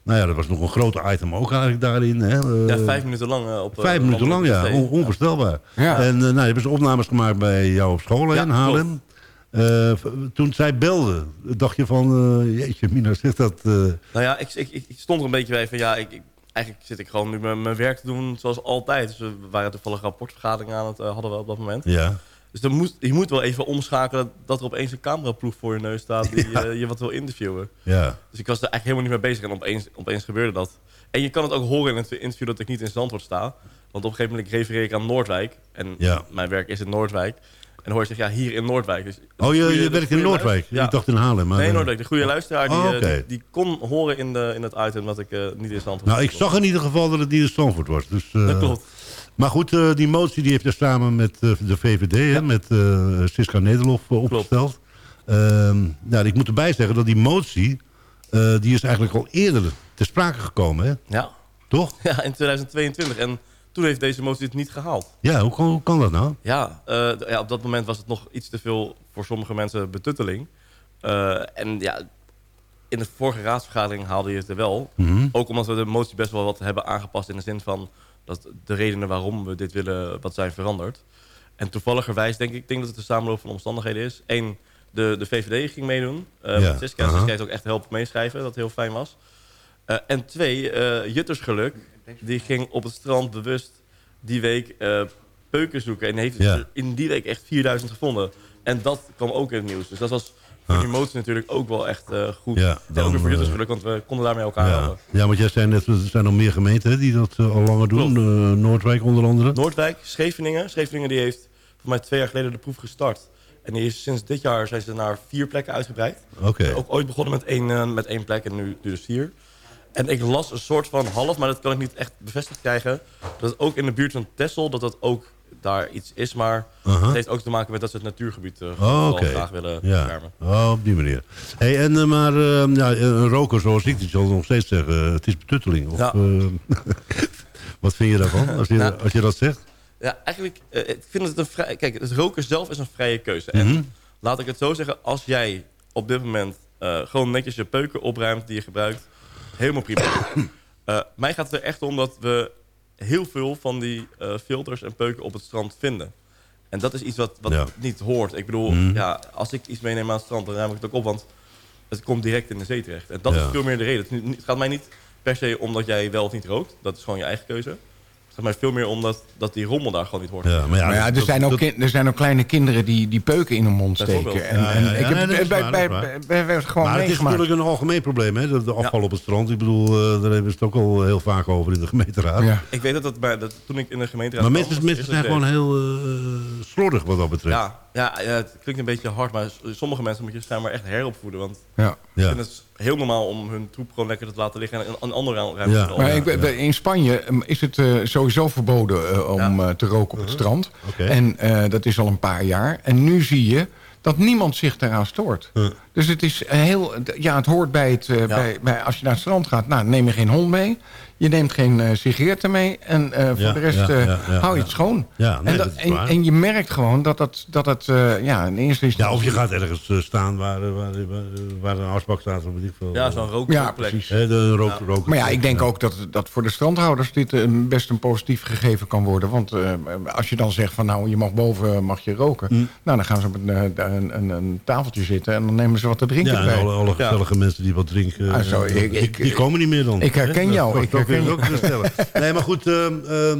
Nou ja, dat was nog een groot item ook eigenlijk daarin. Hè. Eh, Ja, vijf minuten lang eh, op... eh, Vijf minuten lang, ja. On- onvoorstelbaar. Ja. En eh, nou, je hebt dus opnames gemaakt bij jou op school hè, Ja, in Haarlem. Eh, toen zij belde, dacht je van... eh, jeetje, Mina, zegt dat... eh, Nou ja, ik, ik, ik, ik stond er een beetje bij van ja, ik, ik- eigenlijk zit ik gewoon nu mijn, mijn werk te doen zoals altijd. Dus we waren toevallig rapportvergaderingen aan het eh, hadden we op dat moment. Ja. Dus dan moet, je moet wel even omschakelen dat er opeens een cameraploeg voor je neus staat die Ja. eh, je wat wil interviewen. Ja. Dus ik was er eigenlijk helemaal niet mee bezig en opeens, opeens gebeurde dat. En je kan het ook horen in het interview dat ik niet in Zandvoort sta. Want op een gegeven moment refereer ik aan Noordwijk. En Ja. mijn werk is in Noordwijk. En hoor je zeggen, ja, hier in Noordwijk. Dus Oh, de je, goede- je werkt in Noordwijk. luister- Ik dacht in Haarlem. Maar nee, eh, Noordwijk. De goede luisteraar die, Oh, eh, die, die kon horen in, de, in het item dat ik eh, niet in Zandvoort Nou, ik zag in ieder geval dat het niet in Stanford was. Dus, Dat klopt. Maar goed, eh, die motie die heeft hij samen met eh, de VVD, hè, met eh Siska Nederlof opgesteld. Ehm, nou, ik moet erbij zeggen dat die motie, die is eigenlijk al eerder ter sprake gekomen, hè? Ja. Toch? Ja, in 2022. En toen heeft deze motie het niet gehaald. Ja, hoe kan, hoe kan dat nou? Ja, ja, op dat moment was het nog iets te veel voor sommige mensen betutteling. En ja, in de vorige raadsvergadering haalde je het er wel. Mhm. Ook omdat we de motie best wel wat hebben aangepast in de zin van dat de redenen waarom we dit willen wat zijn veranderd. En toevalligerwijs denk ik, ik denk dat het een samenloop van omstandigheden is. Eén, de, de VVD ging meedoen. eh Ja, heeft ook echt helpen meeschrijven, dat heel fijn was. Eh, en twee, eh Juttersgeluk, die ging op het strand bewust die week peuken zoeken. En heeft Ja. in die week echt 4000 gevonden. En dat kwam ook in het nieuws. Dus dat was voor die motie natuurlijk ook wel echt eh, goed. Ja, en ook dan, weer voor eh, Juttersgeluk, want we konden daarmee elkaar Ja. helpen. ja, want jij zei net, er zijn nog meer gemeenten hè, die dat eh, al langer doen. Eh, Noordwijk onder andere. Noordwijk, Scheveningen. Scheveningen die heeft voor mij twee jaar geleden de proef gestart. En die is, sinds dit jaar zijn ze naar vier plekken uitgebreid. Oké. Ook ooit begonnen met één, eh, met één plek en nu, nu dus vier. En ik las een soort van half, maar dat kan ik niet echt bevestigd krijgen. Dat ook in de buurt van Texel, dat dat ook daar iets is. Maar Aha. het heeft ook te maken met dat ze het natuurgebied Oh, oké. graag willen ja. beschermen. Oh, op die manier. Hey, en, eh, maar eh, ja, een roker zoals ik, die zal nog steeds zeggen... het is betutteling. Of, Ja. wat vind je daarvan, als je, Nou. als je dat zegt? Ja, eigenlijk, ik vind het een vrij... Kijk, het roken zelf is een vrije keuze. En Mhm. laat ik het zo zeggen, als jij op dit moment gewoon netjes je peuken opruimt die je gebruikt, helemaal prima. Mij gaat het er echt om dat we heel veel van die eh, filters en peuken op het strand vinden. En dat is iets wat, wat Ja. niet hoort. Ik bedoel, Mhm. ja, als ik iets meeneem aan het strand, dan ruim ik het ook op, want het komt direct in de zee terecht. En dat Ja. is veel meer de reden. Het gaat mij niet per se omdat jij wel of niet rookt. Dat is gewoon je eigen keuze. Het gaat mij veel meer om dat, die rommel daar gewoon niet hoort. Ja, Maar ja, er, zijn ook er zijn ook kleine kinderen die, die peuken in hun mond steken. En, Ja, en ja, ja, ik heb nee, dat is bij, waar, bij, dat is bij, waar. bij- bij- gewoon maar het is natuurlijk een algemeen probleem, hè? De, de afval op het strand. Ik bedoel, eh, daar hebben we het ook al heel vaak over in de gemeenteraad. Ja. Ik weet dat, dat, bij, dat toen ik in de gemeenteraad Maar mensen, zijn gewoon heel eh, slordig wat dat betreft. Ja, ja, ja, het klinkt een beetje hard, maar sommige mensen moet je schijnbaar echt heropvoeden. Want Ja. ik Ja. vind het heel normaal om hun troep gewoon lekker te laten liggen en een, een andere ruimte Ja. te Maar ik, in Spanje um, is het eh, sowieso verboden eh, om eh, te roken op het strand. Oké. En eh, dat is al een paar jaar. En nu zie je dat niemand zich daaraan stoort. Dus het is heel... Ja, het hoort bij het... eh, bij, bij, als je naar het strand gaat, nou, neem je geen hond mee. Je neemt geen eh, sigaretten mee. En eh, voor Ja, de rest ja, eh, ja, ja, hou je ja. het schoon. Ja, nee, en, dat je merkt gewoon dat het, dat het eh, ja, in eerste instantie... Ja, of je gaat ergens staan waar, waar, waar, waar een asbak staat. Of weet ik veel. Ja, zo'n Ja, rookplek. precies. Hè, de rook, rook- Maar ja, ik denk ook dat, dat voor de strandhouders dit een, best een positief gegeven kan worden. Want eh, als je dan zegt van nou, je mag boven mag je roken. Mm. Nou, dan gaan ze op een, een, een, een tafeltje zitten en dan nemen ze wat te drinken Ja, en erbij. alle, alle gezellige mensen die wat drinken, Ah, zo, ik- die, ik- die komen niet meer dan. ik herken Hè? jou, Dat- ik dat ook. Nee, maar goed, ehm, ehm,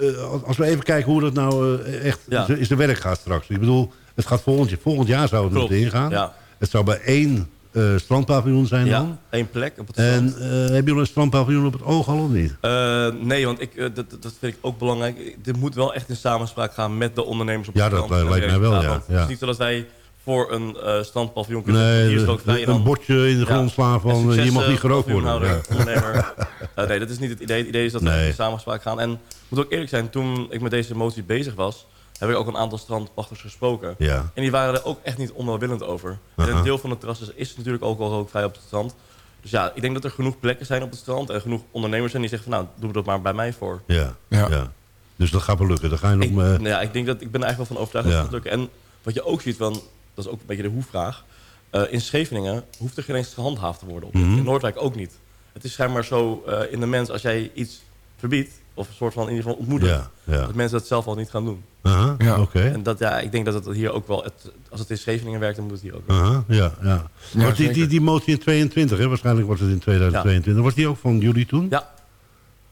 eh, als we even kijken hoe dat nou eh, echt Ja. is de werk gaat straks. Ik bedoel, het gaat volgend, jaar- volgend jaar zou het Klopt, moeten ingaan. ja. Het zou bij één eh, strandpaviljoen zijn Ja, dan. één plek op het En strand. eh hebben jullie een strandpaviljoen op het oog al of niet? Eh, nee, want ik, dat, dat vind ik ook belangrijk. Dit moet wel echt in samenspraak gaan met de ondernemers op Ja, het dat strand en de lijkt mij wel, ja, Het ja. is niet zo dat wij voor een eh strandpaviljoen kunnen Nee, hier is ook vrij. een bordje in de grond slaan van, eh, succes, mag niet eh, gerookt worden. Ja. ondernemer. Eh, nee, dat is niet het idee. Het idee is dat we Nee. in samenspraak gaan. En ik moet ook eerlijk zijn, toen ik met deze motie bezig was... heb ik ook een aantal strandpachters gesproken. Ja. En die waren er ook echt niet onwelwillend over. En een deel van de terrassen is natuurlijk ook al rookvrij op het strand. Dus ja, ik denk dat er genoeg plekken zijn op het strand... en genoeg ondernemers zijn die zeggen van... nou, doe dat maar bij mij voor. Ja, ja. Dus dat gaat wel lukken. Dan ga je nog... Ik, eh, nou ja, ik denk dat ik ben er eigenlijk wel van overtuigd Ja. dat het lukken. En wat je ook ziet, van, dat is ook een beetje de hoe-vraag. Eh, in Scheveningen hoeft er geen eens gehandhaafd te worden. Op dit. Mhm. In Noordwijk ook niet. Het is schijnbaar zo eh, in de mens, als jij iets verbiedt... of een soort van in ieder geval ontmoedigt... Ja, ja. dat mensen dat zelf al niet gaan doen. Aha, Ja. oké. En dat, ja, ik denk dat het hier ook wel... Het, als het in Scheveningen werkt, dan moet het hier ook Aha, ja, ja. Want die, die, die motie in 22, hè, waarschijnlijk was het in 2022. Was die ook van jullie toen? Ja.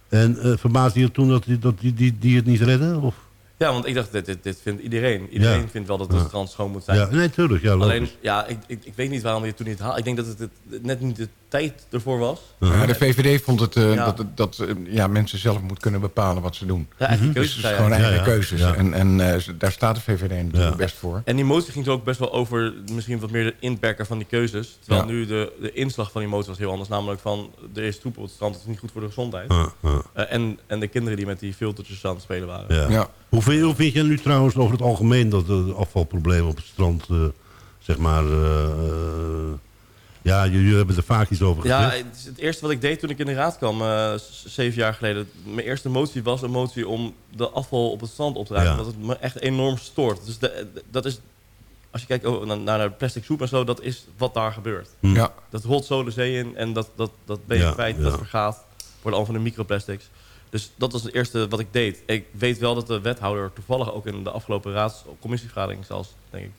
En eh verbaasde je toen dat, die, dat die, die, die het niet redden? Of? Ja, want ik dacht, dit, dit, dit vindt iedereen. Iedereen Ja. vindt wel dat het strand schoon moet zijn. Ja, nee, tuurlijk. Ja. Alleen, ja, ik, ik, ik weet niet waarom je het toen niet haalt. Ik denk dat het, het net niet de tijd ervoor was. Ja, de VVD vond het eh, Ja. dat, het- dat eh, ja, mensen zelf moeten kunnen bepalen wat ze doen. Ja, eigen Dus het is gewoon eigen Ja, ja. keuzes. Ja. En, en eh, daar staat de VVD natuurlijk best voor. En die motie ging er ook best wel over misschien wat meer de inperken van die keuzes. Terwijl Ja. nu de, de inslag van die motie was heel anders. Namelijk van, er is troep op het strand, het is niet goed voor de gezondheid. Ja, ja. Eh, en, en de kinderen die met die filtertjes aan het spelen waren. Ja. Ja. Hoe, vind, je nu trouwens over het algemeen dat de afvalproblemen op het strand, eh, zeg maar, ja, jullie hebben er vaak iets over Ja, gezegd. het, is het eerste wat ik deed toen ik in de raad kwam, eh, zeven jaar geleden. Mijn eerste motie was een motie om de afval op het strand op te ruimen. Ja. Dat het me echt enorm stoort. Dus de, de- dat is, als je kijkt oh, naar, naar de plastic soep en zo, dat is wat daar gebeurt. Hm. Ja. Dat rolt zo de zee in en dat, dat, dat ben je Ja, kwijt, ja. dat vergaat. Worden al van de microplastics. Dus dat was het eerste wat ik deed. Ik weet wel dat de wethouder toevallig ook in de afgelopen raadscommissievergadering zelfs, denk ik,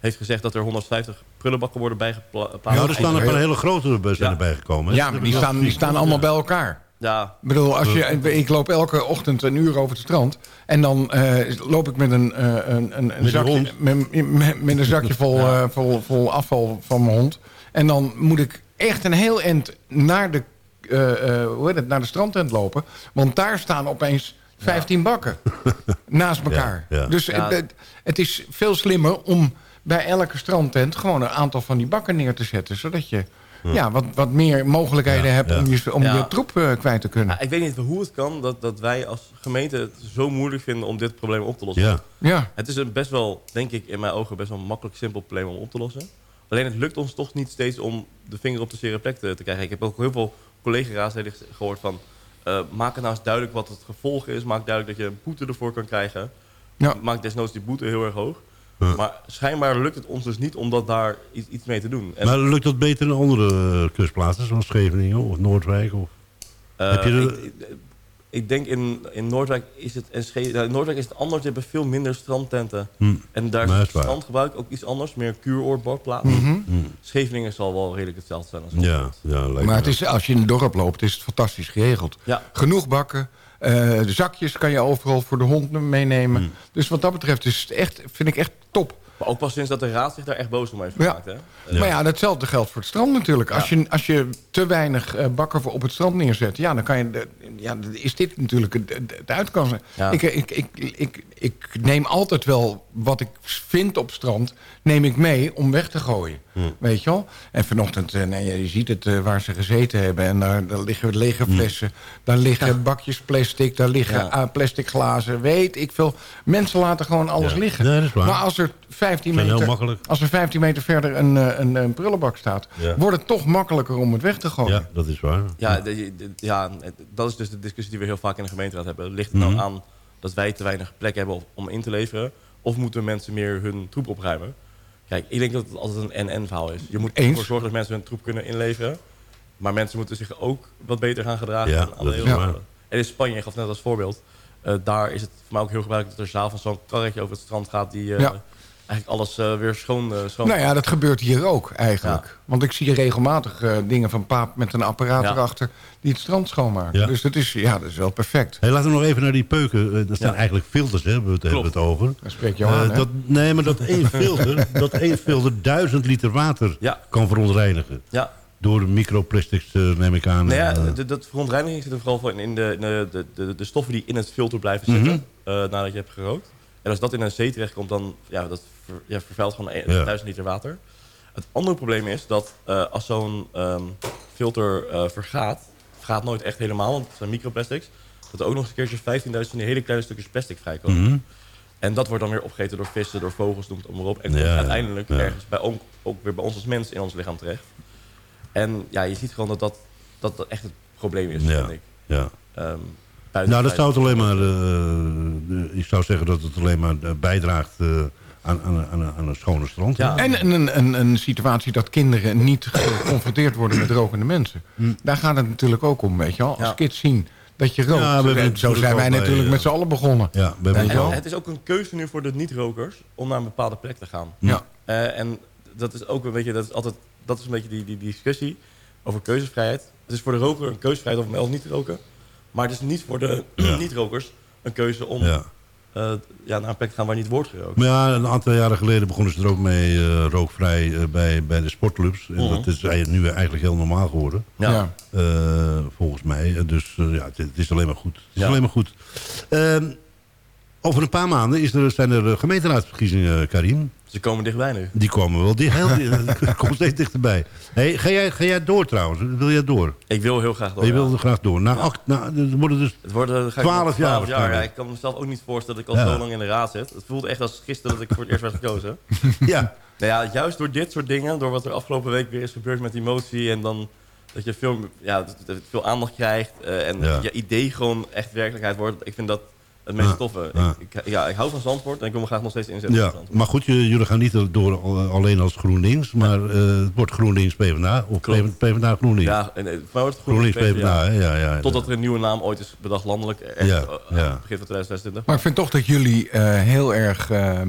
heeft gezegd dat er 150 prullenbakken worden bijgeplaatst. Ja, er staan een paar hele grote bus zijn Ja. erbij gekomen. hè? Ja, maar die staan, die staan allemaal bij elkaar. Ja. Ik bedoel, als je, ik loop elke ochtend een uur over het strand. En dan eh, loop ik met een, eh, een, een, een een zakje, met, met, met een zakje vol, eh, vol, vol afval van mijn hond. En dan moet ik echt een heel eind naar de, eh, eh, hoe heet het, naar de strandtent lopen. Want daar staan opeens 15 bakken naast elkaar. Ja, ja. Dus Ja. Het, het, het is veel slimmer om bij elke strandtent... gewoon een aantal van die bakken neer te zetten. Zodat je ja, wat, wat meer mogelijkheden Ja, hebt ja. om je, om Ja. je troep eh, kwijt te kunnen. Ja, ik weet niet hoe het kan dat, dat wij als gemeente het zo moeilijk vinden om dit probleem op te lossen. Ja. Ja. Het is een best wel, denk ik, in mijn ogen best wel een makkelijk simpel probleem om op te lossen. Alleen het lukt ons toch niet steeds om de vinger op de zere plek te, te krijgen. Ik heb ook heel veel collega-raadsleden gehoord van... eh, maak het nou eens duidelijk wat het gevolg is. Maak duidelijk dat je een boete ervoor kan krijgen. Ja. Maak desnoods die boete heel erg hoog. Ja. Maar schijnbaar lukt het ons dus niet om dat daar iets, iets mee te doen. En, Maar lukt dat beter in andere kustplaatsen, zoals Scheveningen of Noordwijk? Of? eh, heb je de- ik, ik- ik denk in, in Noordwijk is het... En in Noordwijk is het anders. Je hebt veel minder strandtenten. Hm. En daar is het strandgebruik ook iets anders. Meer kuuroordbordplaatsen. Mhm. Scheveningen zal wel redelijk hetzelfde zijn als Ja, ja lijkt Maar me het is, als je in het dorp loopt, is het fantastisch geregeld. Ja. Genoeg bakken. eh, de zakjes kan je overal voor de hond meenemen. Hmm. Dus wat dat betreft is het echt, vind ik echt top. Maar ook pas sinds dat de raad zich daar echt boos om heeft Ja. gemaakt. Hè? Ja. Maar ja, datzelfde geldt voor het strand natuurlijk. Als, je, als je te weinig eh, bakken voor op het strand neerzet... ja, dan kan je, ja, is dit natuurlijk het. Ja. Ik, ik, ik, ik, ik neem altijd wel wat ik vind op strand... neem ik mee om weg te gooien. Weet je wel? En vanochtend, eh, nee, je ziet het eh, waar ze gezeten hebben... en daar, daar liggen lege flessen, daar liggen bakjes plastic... daar liggen Ja. plastic glazen, weet ik veel. Mensen laten gewoon alles Ja. liggen. Nee, dat is waar. Maar als er 15 Zijn heel meter, makkelijk. als er 15 meter verder een, eh, een, een prullenbak staat... Ja. wordt het toch makkelijker om het weg te gooien. Ja, dat is waar. Ja, de- de- ja, dat is dus de discussie die we heel vaak in de gemeenteraad hebben. Ligt het nou Mhm. aan dat wij te weinig plek hebben om in te leveren? Of moeten mensen meer hun troep opruimen? Kijk, ik denk dat het altijd een en-en verhaal is. Je moet Eens. ervoor zorgen dat mensen hun troep kunnen inleveren. Maar mensen moeten zich ook wat beter gaan gedragen. Ja, aan is. En in Spanje, je gaf net als voorbeeld... eh, daar is het voor mij ook heel gebruikelijk dat er s'avonds zo'n karretje over het strand gaat... die eh, Ja. Eigenlijk alles eh, weer schoon, eh, schoon Nou ja, dat gebeurt hier ook eigenlijk. Ja. Want ik zie regelmatig eh, dingen van paap met een apparaat Ja. erachter... die het strand schoonmaken. Ja. Dus dat is, ja, dat is wel perfect. Hey, laten we nog even naar die peuken. Dat zijn Ja. eigenlijk filters, hè, hebben we het, hebben het over. Dan spreek je aan, dat, nee, maar dat één filter, dat één filter duizend liter water Ja. kan verontreinigen. Ja, Door microplastics, eh, neem ik aan. Nou ja, de- dat verontreiniging zit er vooral voor in de, de, de, de, de stoffen die in het filter blijven zitten Mhm. eh, nadat je hebt gerookt. En als dat in een zee terechtkomt, dan ja, dat ver, ja, vervuilt gewoon Ja. 1000 liter water. Het andere probleem is dat eh, als zo'n ehm, filter eh, vergaat... vergaat nooit echt helemaal, want het zijn microplastics... dat er ook nog eens een keertje 15.000 van die hele kleine stukjes plastic vrijkomen. Mhm. En dat wordt dan weer opgegeten door vissen, door vogels, noem het allemaal op. En komt ja, uiteindelijk ja. ergens bij, ook, ook weer bij ons als mens in ons lichaam terecht. En ja, je ziet gewoon dat dat, dat, dat echt het probleem is, Ja, vind ik. ja. Ehm, Nou, dat zou het alleen maar... eh, eh, ik zou zeggen dat het alleen maar eh, bijdraagt eh, aan, aan, aan, aan een schone strand. En een, een, een situatie dat kinderen niet geconfronteerd worden met rokende mensen. Daar gaat het natuurlijk ook om, weet je wel. Als Ja. kids zien dat je rookt. Ja, we zo zijn wij bij, natuurlijk met z'n allen begonnen. Ja, we het is ook een keuze nu voor de niet-rokers om naar een bepaalde plek te gaan. Ja. Eh, en dat is ook een beetje, dat is altijd, dat is een beetje die, die, die discussie over keuzevrijheid. Het is voor de roker een keuzevrijheid om wel of niet te roken. Maar het is niet voor de niet-rokers een keuze om Ja. eh, ja, naar een plek te gaan waar niet wordt gerookt. Maar ja, een aantal jaren geleden begonnen ze er ook mee eh, rookvrij eh, bij, bij de sportclubs. En Mhm. dat is eigenlijk nu eigenlijk heel normaal geworden. Ja. Ja. Eh, volgens mij. Dus ja, het, het is alleen maar goed. Het is Ja. alleen maar goed. Over een paar maanden is er, zijn er eh, gemeenteraadsverkiezingen, Karim. Ze komen dichtbij nu. Die komen wel dicht, heel dicht. komt steeds dichterbij. Hey, ga, jij, ga jij door trouwens? Wil jij door? Ik wil heel graag door. je wil er graag door. Nou, acht, nou, er worden dus Het eh, 12 nog jaar 12 jaar. Ja, ik kan mezelf ook niet voorstellen dat ik al zo lang in de raad zit. Het voelt echt als gisteren dat ik voor het eerst werd gekozen. ja. Nou ja, juist door dit soort dingen, door wat er afgelopen week weer is gebeurd met die motie en dan dat je veel, ja, dat dat het veel aandacht krijgt eh, en Ja. dat je idee gewoon echt werkelijkheid wordt. Ik vind dat het meest Ja. toffe. Ja. Ik, ik- ja, ik hou van Zandvoort en ik wil me graag nog steeds inzetten Ja, maar goed, jullie gaan niet door al- alleen als GroenLinks, maar eh, het wordt GroenLinks PvdA of Klopt. PvdA GroenLinks. Ja, en, eh, mij wordt het GroenLinks GroenLinks PvdA, ja, ja. Totdat er een nieuwe naam ooit is bedacht landelijk. Echt, Ja, eh, ja. Begin van 2026. Maar ik vind toch dat jullie eh, heel erg ehm,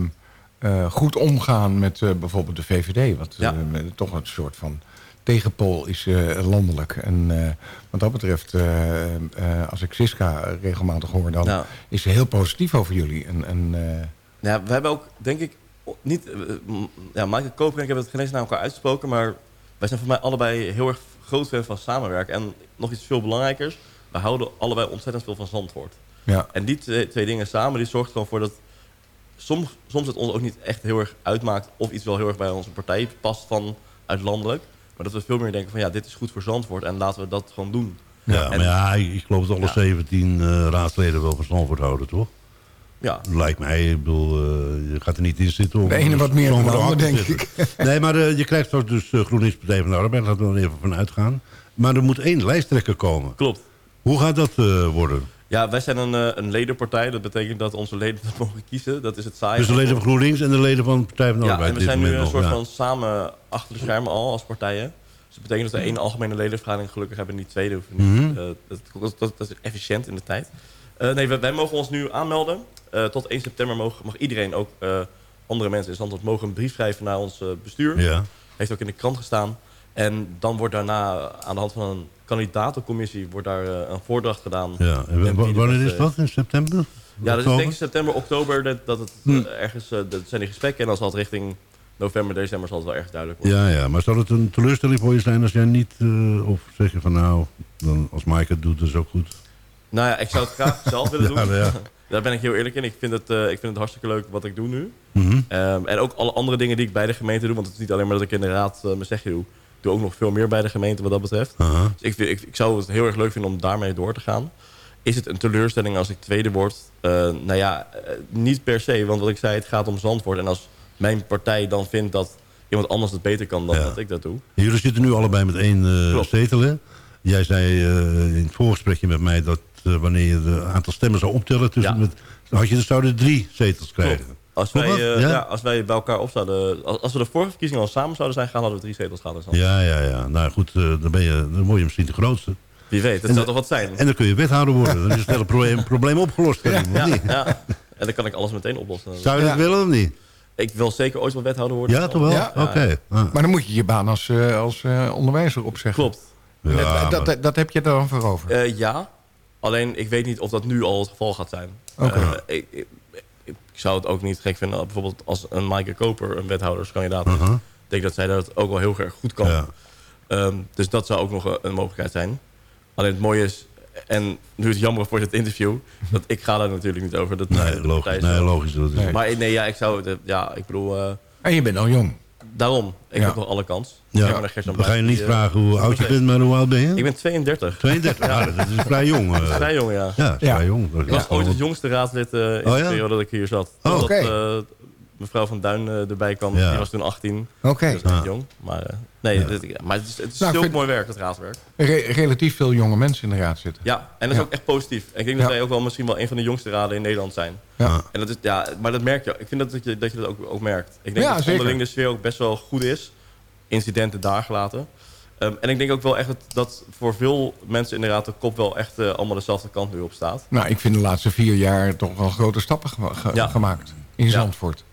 eh, goed omgaan met eh, bijvoorbeeld de VVD. Wat eh, met- toch een soort van tegenpool is eh, landelijk. En eh, wat dat betreft, eh, als ik Siska regelmatig hoor... dan Ja. is ze heel positief over jullie. En, en, Ja, we hebben ook, denk ik, niet... ja, Michael Koper en ik hebben het geen eens naar elkaar uitgesproken... maar wij zijn voor mij allebei heel erg groot fan van samenwerken. En nog iets veel belangrijkers, we houden allebei ontzettend veel van Zandvoort. ja. En die twee, twee dingen samen, die zorgt gewoon voor dat... Soms, soms het ons ook niet echt heel erg uitmaakt... of iets wel heel erg bij onze partij past van uit landelijk. Maar dat we veel meer denken van ja, dit is goed voor Zandvoort... en laten we dat gewoon doen. Ja, En- maar ja, ik ik geloof dat alle Ja. 17 eh, raadsleden wel van Zandvoort houden, toch? Ja, Lijkt mij, ik bedoel, eh, je gaat er niet in zitten om... De ene wat meer dan de ander, denk zitten. Nee, maar eh, je krijgt straks dus uh, GroenLinks Partij van de Arbeid, laten we er even van uitgaan. Maar er moet één lijsttrekker komen. klopt. Hoe gaat dat eh, worden? Ja, wij zijn een, eh, een ledenpartij. Dat betekent dat onze leden dat mogen kiezen. Dat is het saai. Dus de leden van GroenLinks en de leden van de Partij van de Ja, Arbeid. en we dit zijn nu een soort ja. van samen achter de schermen al als partijen. Dus dat betekent dat we één algemene ledenvergadering gelukkig hebben en niet tweede hoeven. niet. Mhm. Eh, dat, dat, dat, dat is efficiënt in de tijd. Eh, nee, wij, wij mogen ons nu aanmelden. Tot 1 september mag, mag iedereen, ook andere mensen in Zandvoort, mogen een brief schrijven naar ons bestuur. Ja. Heeft ook in de krant gestaan. En dan wordt daarna aan de hand van een kandidatencommissie wordt daar eh, een voordracht gedaan. Ja. En wanneer is eh, dat? In september? Ja, dat is denk ik september, oktober dat, dat het Hm. eh, ergens, dat zijn die gesprekken. En dan zal het richting november, december zal het wel erg duidelijk worden. Ja, ja, maar zou het een teleurstelling voor je zijn als jij niet... of zeg je van nou, dan, als Mike het doet, dat is ook goed. Nou ja, ik zou het graag zelf willen Ja, doen. ja. Daar ben ik heel eerlijk in. Ik vind, het, ik vind het hartstikke leuk wat ik doe nu. Ehm, en ook alle andere dingen die ik bij de gemeente doe. Want het is niet alleen maar dat ik in de raad uh, mijn zegje doe. Ik doe ook nog veel meer bij de gemeente wat dat betreft. Dus ik, ik, ik zou het heel erg leuk vinden om daarmee door te gaan. Is het een teleurstelling als ik tweede word? Eh, nou ja, eh, niet per se. Want wat ik zei, het gaat om Zandvoort. En als mijn partij dan vindt dat iemand anders het beter kan dan Ja. dat ik dat doe. Jullie zitten nu allebei met één eh, zetel, hè? Jij zei in het voorgesprekje met mij dat wanneer je het aantal stemmen zou optellen... Tussen Ja. met, had je, dan zouden zetels zetels krijgen. Klopt. Als wij, dat? eh, Ja? ja? als wij bij elkaar op zouden... Als, als we de vorige verkiezingen al samen zouden zijn gaan... hadden we drie zetels gehad. Ja, ja, ja. Nou goed, eh, dan, ben je, dan word je misschien de grootste. Wie weet, het En zou toch wat zijn? En dan kun je wethouder worden. Dan is het hele probleem, probleem opgelost. Ja, niet? ja. En dan kan ik alles meteen oplossen. Zou je dat Ja. willen of niet? Ik wil zeker ooit wel wethouder worden. Ja, toch wel? Ja. Oké. Ah. Maar dan moet je je baan als, eh, als eh, onderwijzer opzeggen. Klopt. Ja, dat, dat, maar- dat, heb je er dan voor over. Eh, ja. Alleen ik weet niet of dat nu al het geval gaat zijn. Eh, ik, ik zou het ook niet gek vinden... dat bijvoorbeeld als een Maaike Koper een wethouderskandidaat is. Uh-huh. Ik denk dat zij dat ook wel heel erg goed kan. Ja. Ehm, dus dat zou ook nog een, een mogelijkheid zijn. Alleen het mooie is... en nu is het jammer voor dit interview... dat ik ga daar natuurlijk niet over. Dat, Nee, logisch. Nee, logisch, dat is- Nee. Maar nee, ja, ik zou... de- ja, ik bedoel... eh, En je bent al jong. Daarom. Ik Ja. heb nog alle kans. Ja. We gaan je niet die, vragen hoe oud je bent, maar hoe oud ben je? Ik ben 32. 32? Ja, dat is vrij jong. Eh. vrij jong, ja. Ja, vrij jong. Dat Ik was ooit het jongste raadslid eh, in Oh, de periode dat ik hier zat. Oh, oké. eh, mevrouw van Duin eh, erbij kwam. Ja. Die was toen 18. Oké. Dus echt Ah. jong. Maar, eh, nee, Ja. dit- maar het is, het is Nou, zulk vind- mooi werk, het raadswerk. Re- relatief veel jonge mensen in de raad zitten. Ja, en dat is Ja. ook echt positief. En ik denk dat Ja. wij ook wel misschien wel een van de jongste raden in Nederland zijn. Ja. En dat is, ja, maar dat merk je. Ik vind dat, dat, je, dat je dat ook, ook merkt. Ik denk Ja, dat onderling de sfeer ook best wel goed is. Incidenten daar gelaten. Ehm, en ik denk ook wel echt dat, dat voor veel mensen in de raad de kop wel echt eh, allemaal dezelfde kant nu op staat. Nou, ik vind de laatste vier jaar toch wel grote stappen gema- ge- Ja. gemaakt in Ja. Zandvoort.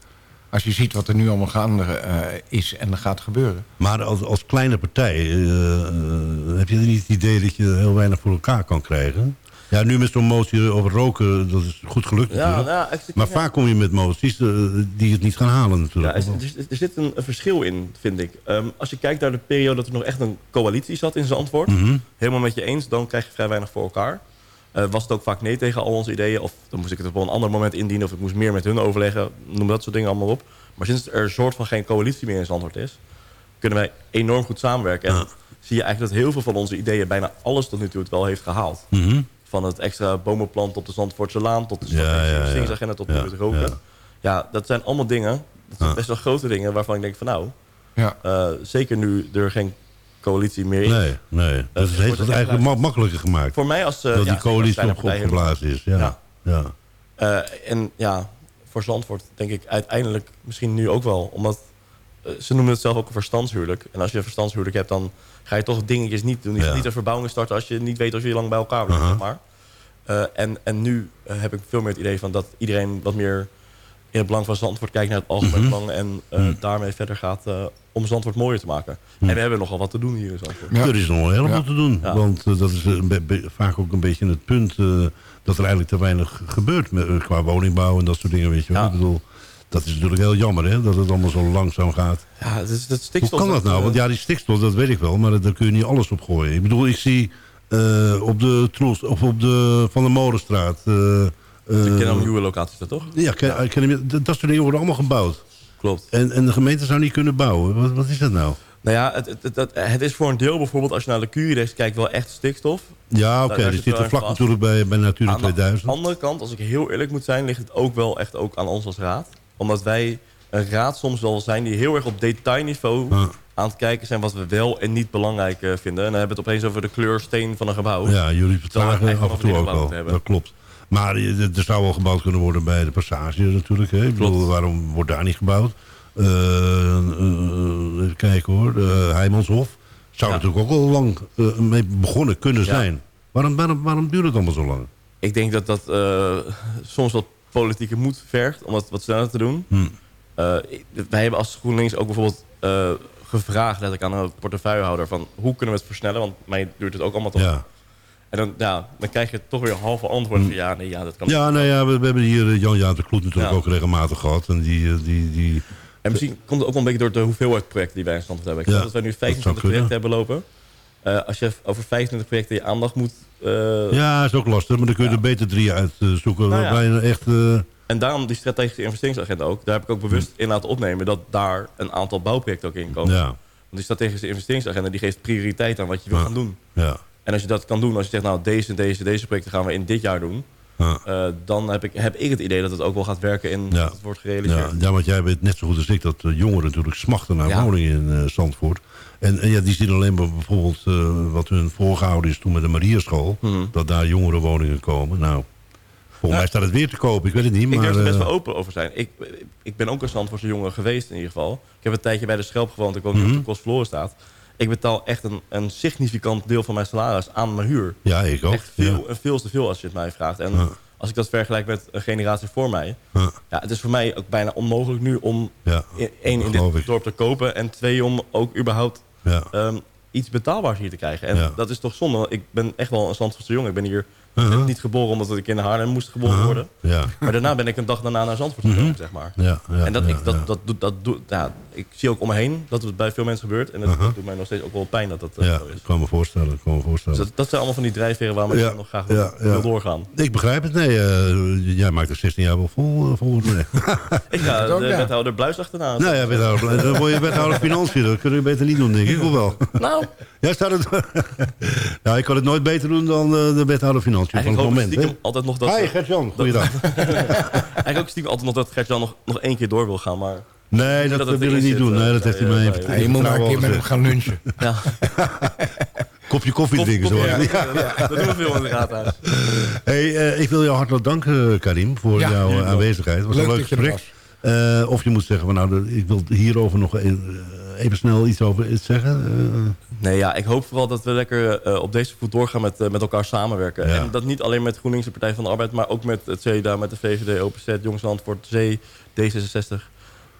Als je ziet wat er nu allemaal gaande eh, is en er gaat gebeuren. Maar als, als kleine partij, eh, heb je niet het idee dat je heel weinig voor elkaar kan krijgen? Ja, nu met zo'n motie over roken, dat is goed gelukt Ja, natuurlijk. nou, ik- maar ja. vaak kom je met moties eh, die het niet gaan halen Ja, natuurlijk. er, er- er zit een, een verschil in, vind ik. Ehm, als je kijkt naar de periode dat er nog echt een coalitie zat in Zandvoort... Mhm. helemaal met je eens, dan krijg je vrij weinig voor elkaar. Eh, was het ook vaak nee tegen al onze ideeën... of dan moest ik het op een ander moment indienen... of ik moest meer met hun overleggen, noem dat soort dingen allemaal op. Maar sinds er een soort van geen coalitie meer in Zandvoort is... kunnen wij enorm goed samenwerken. En zie je eigenlijk dat heel veel van onze ideeën... bijna alles tot nu toe het wel heeft gehaald. Mhm. Van het extra bomenplant tot de Zandvoortse Laan... tot de Ja, strategische ja, ja. investeringsagenda tot Ja, nu het roken. ja. Ja. dat zijn allemaal dingen... dat zijn Ja. best wel grote dingen waarvan ik denk van nou... Ja. eh, zeker nu er geen coalitie meer. Nee, nee. Dat is, wordt heeft het eigenlijk ma- makkelijker gemaakt. Voor mij als... eh, dat die coalitie partij opgeblazen is. Ja. Ja. Eh, en ja, voor Zandvoort denk ik uiteindelijk misschien nu ook wel. Omdat eh, ze noemen het zelf ook een verstandshuwelijk. En als je een verstandshuwelijk hebt, dan ga je toch dingetjes niet doen. Je Ja. niet een verbouwing starten als je niet weet of je lang bij elkaar zeg maar. Eh, en, en nu eh, heb ik veel meer het idee van dat iedereen wat meer in het belang van Zandvoort kijkt naar het algemeen Mhm. belang. En eh, Mhm. daarmee verder gaat eh, om Zandvoort mooier te maken. En we hebben nogal wat te doen hier in Zandvoort. Er is nog helemaal Ja. te doen. Ja. Want eh, dat is vaak ook een beetje het punt... eh, dat er eigenlijk te weinig gebeurt met, qua woningbouw en dat soort dingen. Weet je wel. Ik bedoel, dat is natuurlijk heel jammer hè, dat het allemaal zo langzaam gaat. Ja, het is, dat Hoe kan dat nou? Want ja, die stikstof, dat weet ik wel. Maar daar kun je niet alles op gooien. Ik bedoel, ik zie eh, op de Troels, of op de Van de Molenstraat... eh, eh, kent al nieuwe locaties, dat toch? Ja, ken, ik ken hem- dat, dat soort dingen worden allemaal gebouwd. Klopt. En, en de gemeente zou niet kunnen bouwen. Wat, wat is dat nou? Nou ja, het, het, het, het is voor een deel bijvoorbeeld, als je naar de Curidex kijkt, wel echt stikstof. Ja, oké. Die zit in vlak vast. natuurlijk bij, bij Natura Aan de 2000. andere kant, als ik heel eerlijk moet zijn, ligt het ook wel echt ook aan ons als raad. Omdat wij een raad soms wel zijn die heel erg op detailniveau aan het kijken zijn wat we wel en niet belangrijk eh, vinden. En dan hebben we het opeens over de kleursteen van een gebouw. Ja, jullie vertragen af en toe ook wel. Dat klopt. Maar je- er zou wel gebouwd kunnen worden bij de passage natuurlijk. Hè? Ik bedoel, waarom wordt daar niet gebouwd? Eh, eh, even kijken hoor. De Heijmanshof. Zou natuurlijk ook al lang eh, mee begonnen kunnen Ja. zijn. Waarom, waarom, waarom duurt het allemaal zo lang? Ik denk dat dat eh, soms wat politieke moed vergt om dat wat sneller te doen. Hm. Eh, ik- wij hebben als GroenLinks ook bijvoorbeeld eh, gevraagd letterlijk aan een portefeuillehouder van hoe kunnen we het versnellen, want mij duurt het ook allemaal lang. Ja. En dan, dan krijg je toch weer halve antwoorden van ja, nee, ja, dat kan Ja, nou ja, we, we hebben hier eh, Jan-Jaap de Kloet natuurlijk Ja. ook regelmatig gehad. En die, eh, die, die, En misschien komt het ook wel een beetje door de hoeveelheid projecten die wij in stand hebben. Ik Ja, dat wij nu dat zou 25 kunnen. projecten hebben lopen. Eh, als je over 25 projecten je aandacht moet... ja, is ook lastig. Maar dan kun je er beter drie uitzoeken. Nou ja. je echt... En daarom die strategische investeringsagenda ook. Daar heb ik ook bewust in laten opnemen dat daar een aantal bouwprojecten ook in komen. Want die strategische investeringsagenda die geeft prioriteit aan wat je wil gaan doen. ja. En als je dat kan doen, als je zegt nou deze en deze, deze projecten gaan we in dit jaar doen. Ja. eh, dan heb ik, heb ik het idee dat het ook wel gaat werken in Ja. dat het wordt gerealiseerd. Ja, ja, want jij weet net zo goed als ik dat eh, jongeren natuurlijk smachten naar woningen in eh, Zandvoort. En, en ja, die zien alleen maar bijvoorbeeld wat hun voorgehouden is toen met de Marierschool. Mhm. Dat daar jongerenwoningen komen. Nou, volgens mij staat het weer te koop. Ik weet het niet, Ik maar... durf er best wel open over zijn. Ik, ik ben ook een Zandvoortse jongen geweest in ieder geval. Ik heb een tijdje bij de Schelp gewoond. Ik woon nu Mhm. op de Kostverloren staat. Ik betaal echt een, een significant deel van mijn salaris aan mijn huur. Ja, ik ook. Echt veel, ja. veel te veel als je het mij vraagt. En Ja. als ik dat vergelijk met een generatie voor mij... Ja. Ja, het is voor mij ook bijna onmogelijk nu om één in dit ik. dorp te kopen... en twee om ook überhaupt ehm, iets betaalbaars hier te krijgen. En dat is toch zonde. Ik ben echt wel een Zandvoortse jongen. Ik ben hier ben niet geboren omdat ik in Haarlem moest geboren worden. Ja. Maar daarna ben ik een dag daarna naar Zandvoort gekomen, zeg maar. En dat, ik, dat, dat, doet- dat, doet- ja, ik zie ook om me heen dat het bij veel mensen gebeurt. En dat, dat doet mij nog steeds ook wel pijn dat dat eh, Ja, zo is. ik kan me voorstellen. Ik kan me Dus voorstellen. dat, dat zijn allemaal van die drijfveren waarom ik Ja, nog graag ja, wil, ja. wil doorgaan. Ik begrijp het. Nee, eh, jij maakt er 16 jaar wel vol, eh, volgens mij. Ik ga de ja. wethouder Bluis achterna. nou ja, wethouder, dan word je wethouder financiën. Dat kun je beter niet doen, denk ik. Of wel? Nou. Ja, staat het... nou, ik kan het nooit beter doen dan eh, de wethouder financiën van het ik moment. stiekem hè? altijd nog dat... Hi, dat- Gert-Jan. Goeiedag. Eigenlijk ook stiekem altijd nog dat Gert-Jan nog, nog één keer door wil gaan, maar... Nee, dat, het wil ik niet doen. eh, Nee, dat heeft hij mij eh, even je moet maar een keer met hem gaan lunchen. Ja. Kopje koffie drinken, zo. Ja, Ja. dat doen we veel in het raadhuis. Hey, eh, ik wil jou hartelijk danken, Karim, voor Ja, jouw eh, aanwezigheid. Het was Leuk een leuk dat je gesprek. Eh, of je moet zeggen, van, nou, de- ik wil hierover nog even, eh, even snel iets over iets zeggen. Eh, Nee, ja, ik hoop vooral dat we lekker eh, op deze voet doorgaan met, eh, met elkaar samenwerken. Ja. En dat niet alleen met GroenLinks, de Partij van de Arbeid... maar ook met het CDA, met de VVD, OPZ, Jongs Antwoord, Zee, D66.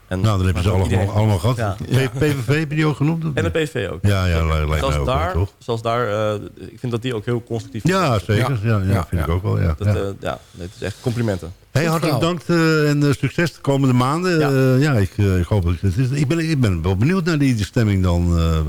En, nou, dan heb je ze allemaal, allemaal gehad. Ja. PVV heb je die ook genoemd? En de PV ook. Ja, ja, lijkt mij ook wel, daar, toch? zelfs daar eh, ik vind dat die ook heel constructief Ja, zeker. Ja, ja, vind ik ook wel. Ja. Dat, ja. eh, ja, nee, het is echt complimenten. Hey, hartelijk dank eh, en eh, succes de komende maanden. Ja. Ja, ja ik, eh, ik hoop dat het is. Ik ben, ik ben wel benieuwd naar die, die stemming dan. eh, eh,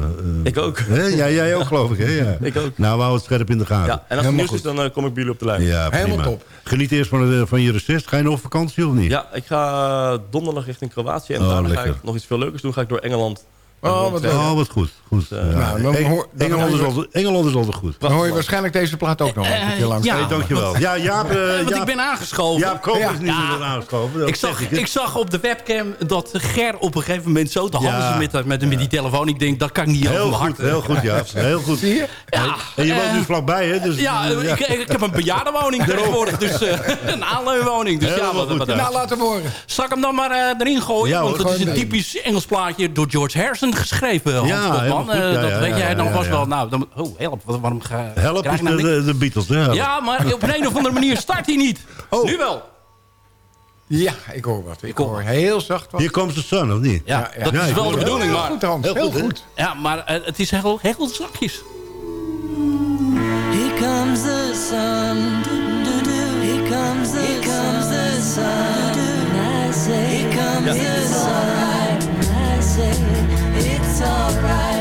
Ik ook. Hè? Ja, jij ook geloof ik. Hè? Ja. Ik ook. Nou, we houden het scherp in de gaten. Ja, en als het nieuws is, dan eh, kom ik bij jullie op de lijn. Ja, prima. Geniet eerst van, de- van je recess. Ga je nog op vakantie of niet? Ja, ik ga donderdag richting Kroatië. En Oh, daarna ga ik nog iets veel leukers doen. Ga ik door Engeland. Oh, wat. Oh, wat goed. goed. Dus, Ja. eh, Nou, dan Eng- hoor- dan Engeland, is altijd, Engeland is altijd goed. Dan hoor je waarschijnlijk deze plaat ook nog een keer langs. ja. Hey, dankjewel. Ja, Jaap, eh, Want ik ben aangeschoven. Jaap Koper Ja. is niet Ja. meer aangeschoven. Ik zag, ik, zag op de webcam dat Ger op een gegeven moment zo te Ja. handen met, met, met die telefoon. Ik denk, dat kan ik niet over Heel mijn goed, hart. eh. heel goed, Jaap. Heel goed. Zie je? Ja, En je woont eh, nu vlakbij, hè? Dus, ja, ja. Ik, ik heb een bejaardenwoning tegenwoordig. Dus eh, een aanleunwoning. Dus ja, wat, goed, wat, ja. Nou, laat hem horen. Zal ik hem dan maar eh, erin gooien? Ja, hoor, Want het is een typisch Engels plaatje door George Harrison geschreven. Hans Ja, Botman. helemaal goed. Eh, Ja, dat ja, weet ja, jij dan ja, ja. wel. Nou, dan, oh, help. wat- Waarom ga, Help is ik nou de, de, de Beatles? Help. Ja, maar op een of andere manier start hij niet. Oh. Nu wel. Ja, ik hoor wat. Ik hoor hoor heel zacht wat. Hier komt de sun, of niet? Ja, Ja, ja. dat Ja, is ik wel de bedoeling. Heel Maar, goed, Hans. Heel Heel goed, ja, maar eh, het is heel, heel zachtjes. Here comes the sun. Here comes the Here comes the sun. I say, Here comes the sun. I say, alright.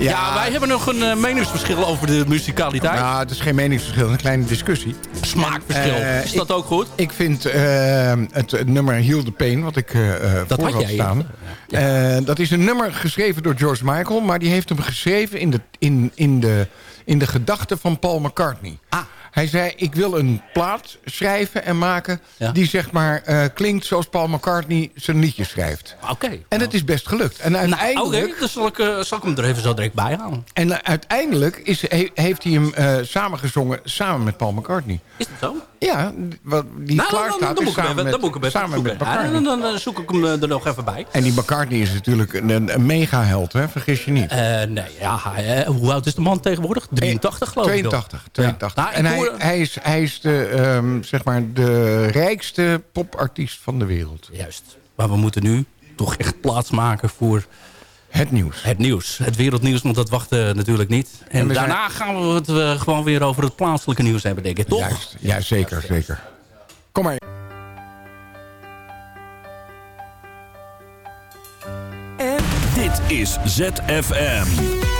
Ja, wij hebben nog een eh, meningsverschil over de musicaliteit. Nou, het is geen meningsverschil, een kleine discussie. Smaakverschil. Eh, is dat ik- ook goed? Ik vind eh, het, nummer Heal the Pain, wat ik Dat voor had had staan. eh, dat is een nummer geschreven door George Michael... maar die heeft hem geschreven in de, in, in de, in de gedachten van Paul McCartney. Ah. Hij zei, ik wil een plaat schrijven en maken... Ja. die zeg maar eh, klinkt zoals Paul McCartney zijn liedjes schrijft. Oké. En het is best gelukt. En Nou, uiteindelijk... oké, dan zal ik, eh, zal ik hem er even zo direct bij halen. En eh, uiteindelijk is, he- heeft hij hem samengezongen samen met Paul McCartney. Is dat zo? Ja, wat die nou, klaar dan, staat dan, samen met, dan moet ik hem even samen met zoeken. Ja, McCartney. dan, dan, dan zoek ik hem er nog even bij. En die McCartney is natuurlijk een, een, mega-held, hè? vergis je niet. Nee, ja, hoe oud is de man tegenwoordig? 83 geloof ik. 82, 82. Ja. Nou, en hij, hij is, hij is de, ehm, zeg maar de rijkste popartiest van de wereld. Juist. Maar we moeten nu toch echt plaats maken voor... Het nieuws. Het nieuws. Het wereldnieuws, want dat wacht eh, natuurlijk niet. En, En zijn- daarna gaan we het eh, gewoon weer over het plaatselijke nieuws hebben, denk ik. Toch? Juist, ja, zeker, zeker. Kom maar. Dit is ZFM.